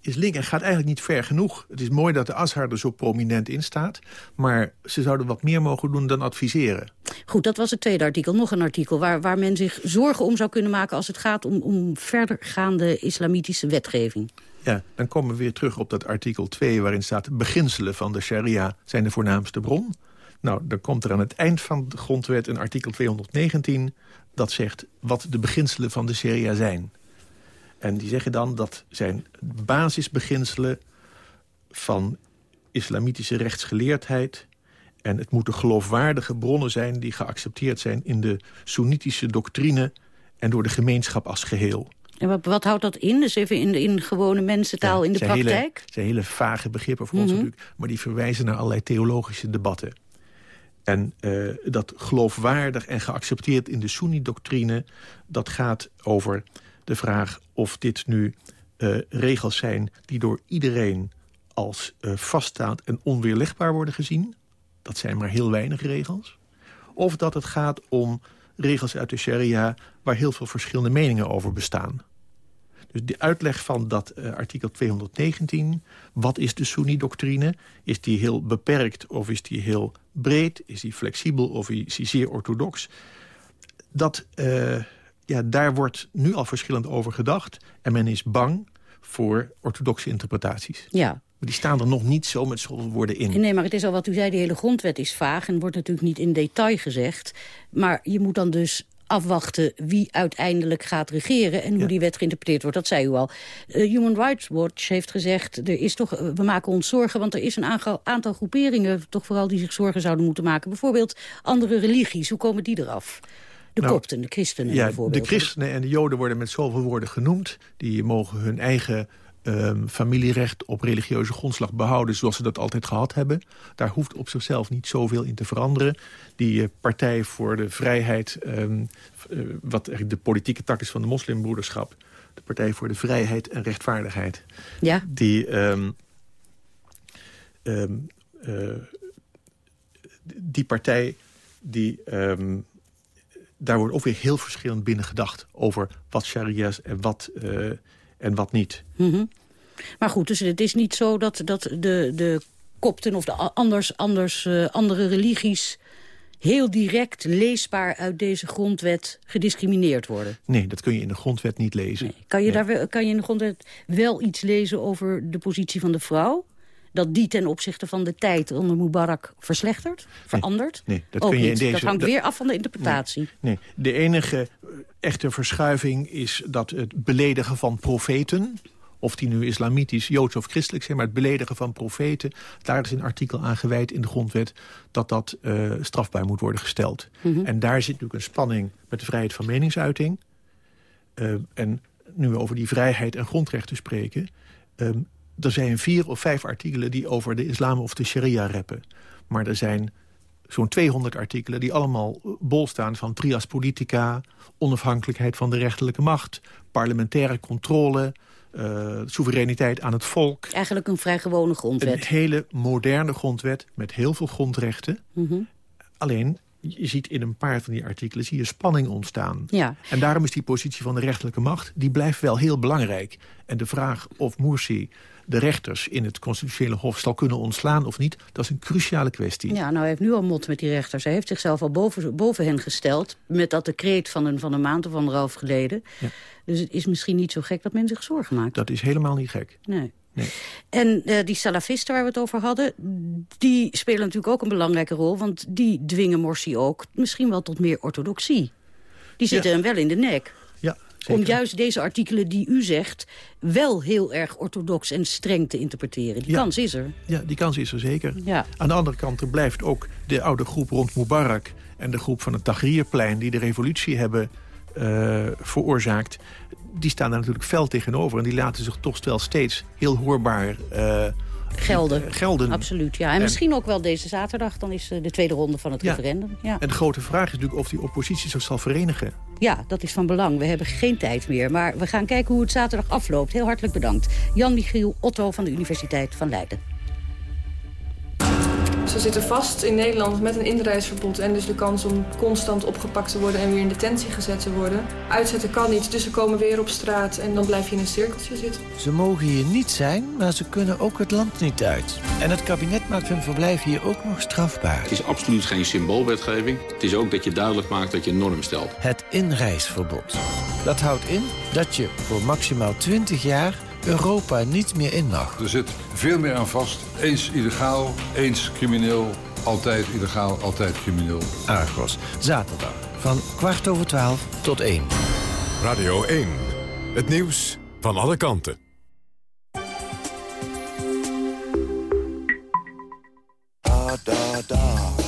Is link en gaat eigenlijk niet ver genoeg. Het is mooi dat de Azhar er zo prominent in staat... maar ze zouden wat meer mogen doen dan adviseren. Goed, dat was het tweede artikel. Nog een artikel waar, waar men zich zorgen om zou kunnen maken... als het gaat om, om verdergaande islamitische wetgeving. Ja, dan komen we weer terug op dat artikel 2... waarin staat beginselen van de sharia zijn de voornaamste bron. Nou, dan komt er aan het eind van de grondwet een artikel 219... dat zegt wat de beginselen van de sharia zijn. En die zeggen dan dat zijn basisbeginselen van islamitische rechtsgeleerdheid... en het moeten geloofwaardige bronnen zijn die geaccepteerd zijn... in de Soenitische doctrine en door de gemeenschap als geheel. En wat, wat houdt dat in? Dus even in, in gewone mensentaal in de zijn praktijk? zijn hele vage begrippen voor ons Mhm. natuurlijk... maar die verwijzen naar allerlei theologische debatten. En eh, dat geloofwaardig en geaccepteerd in de Soeni-doctrine... dat gaat over de vraag of dit nu eh, regels zijn... die door iedereen als eh, vaststaand en onweerlegbaar worden gezien. Dat zijn maar heel weinig regels. of dat het gaat om regels uit de sharia... waar heel veel verschillende meningen over bestaan. Dus de uitleg van dat uh, artikel 219... wat is de Sunni-doctrine? Is die heel beperkt of is die heel breed? Is die flexibel of is die zeer orthodox? Dat, uh, ja, daar wordt nu al verschillend over gedacht. En men is bang voor orthodoxe interpretaties. Ja, maar die staan er nog niet zo met zoveel woorden in. Nee, maar het is al wat u zei, de hele grondwet is vaag... en wordt natuurlijk niet in detail gezegd. Maar je moet dan dus afwachten wie uiteindelijk gaat regeren... en hoe die wet geïnterpreteerd wordt. Dat zei u al. Uh, Human Rights Watch heeft gezegd... Er is toch, we maken ons zorgen, want er is een aantal groeperingen... toch vooral die zich zorgen zouden moeten maken. Bijvoorbeeld andere religies, hoe komen die eraf? De Nou, kopten, de christenen Ja, bijvoorbeeld. de christenen en de joden worden met zoveel woorden genoemd. Die mogen hun eigen ehm, familierecht op religieuze grondslag behouden... zoals ze dat altijd gehad hebben. Daar hoeft op zichzelf niet zoveel in te veranderen. Die eh, Partij voor de Vrijheid, ehm, eh, wat eigenlijk de politieke tak is van de moslimbroederschap... de Partij voor de Vrijheid en Rechtvaardigheid... Ja. die... ehm, eh, die partij die daar wordt ook weer heel verschillend binnen gedacht... over wat sharia is en wat, eh, en wat niet. Mhm. Maar goed, dus het is niet zo dat, dat de, de kopten of de anders, anders, eh, andere religies... heel direct leesbaar uit deze grondwet gediscrimineerd worden. Nee, dat kun je in de grondwet niet lezen. Kan je, daar, kan je in de grondwet wel iets lezen over de positie van de vrouw? Dat die ten opzichte van de tijd onder Mubarak verslechtert, verandert? Nee, dat Ook kun je in deze... Dat hangt dat- weer af van de interpretatie. Nee, de enige eh, echte verschuiving is dat het beledigen van profeten... of die nu islamitisch, joods of christelijk zijn... maar het beledigen van profeten... daar is een artikel aan gewijd in de grondwet... dat dat eh, strafbaar moet worden gesteld. Mhm. En daar zit natuurlijk een spanning met de vrijheid van meningsuiting. Eh, en nu we over die vrijheid en grondrechten spreken... ehm, er zijn vier of vijf artikelen die over de islam of de sharia reppen. Maar er zijn zo'n 200 artikelen die allemaal bol staan van trias politica... onafhankelijkheid van de rechterlijke macht, parlementaire controle... eh, soevereiniteit aan het volk. Eigenlijk een vrij gewone Een grondwet. hele moderne grondwet met heel veel grondrechten. Mhm. Alleen, je ziet in een paar van die artikelen zie je spanning ontstaan. Ja. En daarom is die positie van de rechterlijke macht... die blijft wel heel belangrijk. En de vraag of Morsi de rechters in het constitutionele hof... zal kunnen ontslaan of niet, dat is een cruciale kwestie. Ja, nou hij heeft nu al mot met die rechters. Hij heeft zichzelf al boven, boven hen gesteld... met dat decreet van een, van een maand of anderhalf geleden. Ja. Dus het is misschien niet zo gek dat men zich zorgen maakt. Dat is helemaal niet gek. Nee. Nee. En eh, die salafisten waar we het over hadden... die spelen natuurlijk ook een belangrijke rol... want die dwingen Morsi ook misschien wel tot meer orthodoxie. Die zitten hem wel in de nek. Ja, Om juist deze artikelen die u zegt... wel heel erg orthodox en streng te interpreteren. Die Ja. kans is er. Ja, die kans is er zeker. Ja. Aan de andere kant, er blijft ook de oude groep rond Mubarak... en de groep van het Tahrirplein die de revolutie hebben eh, veroorzaakt... die staan daar natuurlijk fel tegenover. En die laten zich toch wel steeds heel hoorbaar eh, Gelden. eh, gelden. Absoluut, ja. En, misschien ook wel deze zaterdag. Dan is eh, de tweede ronde van het Ja. referendum. Ja. En de grote vraag is natuurlijk of die oppositie zich zal verenigen. ja, dat is van belang. We hebben geen tijd meer. Maar we gaan kijken hoe het zaterdag afloopt. Heel hartelijk bedankt. Jan-Michiel Otto van de Universiteit van Leiden. Ze zitten vast in Nederland met een inreisverbod en dus de kans om constant opgepakt te worden en weer in detentie gezet te worden. Uitzetten kan niet, dus ze komen weer op straat en dan blijf je in een cirkeltje zitten. Ze mogen hier niet zijn, maar ze kunnen ook het land niet uit. En het kabinet maakt hun verblijf hier ook nog strafbaar. Het is absoluut geen symboolwetgeving. Het is ook dat je duidelijk maakt dat je een norm stelt. Het inreisverbod. Dat houdt in dat je voor maximaal 20 jaar Europa niet meer in mag. Er zit veel meer aan vast. Eens illegaal, eens crimineel. Altijd illegaal, altijd crimineel. Argos, zaterdag van kwart over twaalf tot één. Radio 1. Het nieuws van alle kanten. Da da da. Da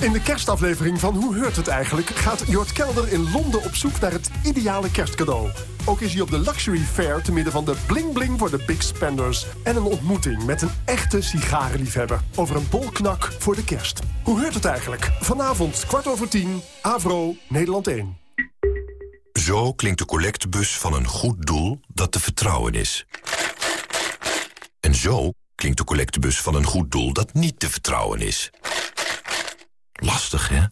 In de kerstaflevering van Hoe Heurt Het Eigenlijk... gaat Jort Kelder in Londen op zoek naar het ideale kerstcadeau. Ook is hij op de Luxury Fair te midden van de bling-bling voor de big spenders... en een ontmoeting met een echte sigarenliefhebber... over een bolknak voor de kerst. Hoe heurt het eigenlijk? Vanavond, kwart over tien, Avro, Nederland 1. Zo klinkt de collectebus van een goed doel dat te vertrouwen is. En zo klinkt de collectebus van een goed doel dat niet te vertrouwen is. Lastig, hè?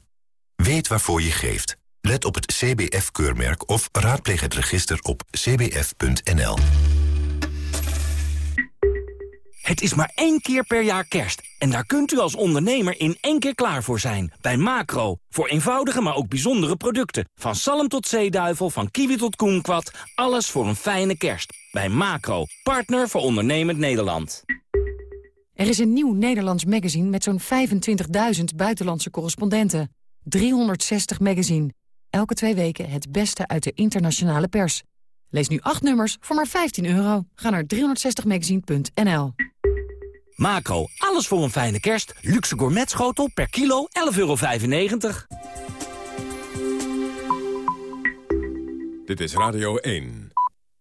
Weet waarvoor je geeft. Let op het CBF-keurmerk of raadpleeg het register op cbf.nl. Het is maar één keer per jaar kerst. En daar kunt u als ondernemer in één keer klaar voor zijn. Bij Macro. Voor eenvoudige, maar ook bijzondere producten. Van salm tot zeeduivel, van kiwi tot koenkwad. Alles voor een fijne kerst. Bij Macro. Partner voor ondernemend Nederland. Er is een nieuw Nederlands magazine met zo'n 25.000 buitenlandse correspondenten. 360 magazine. Elke twee weken het beste uit de internationale pers. Lees nu acht nummers voor maar 15 euro. Ga naar 360magazine.nl. Macro. Alles voor een fijne kerst. Luxe gourmetschotel per kilo 11,95 euro. Dit is Radio 1.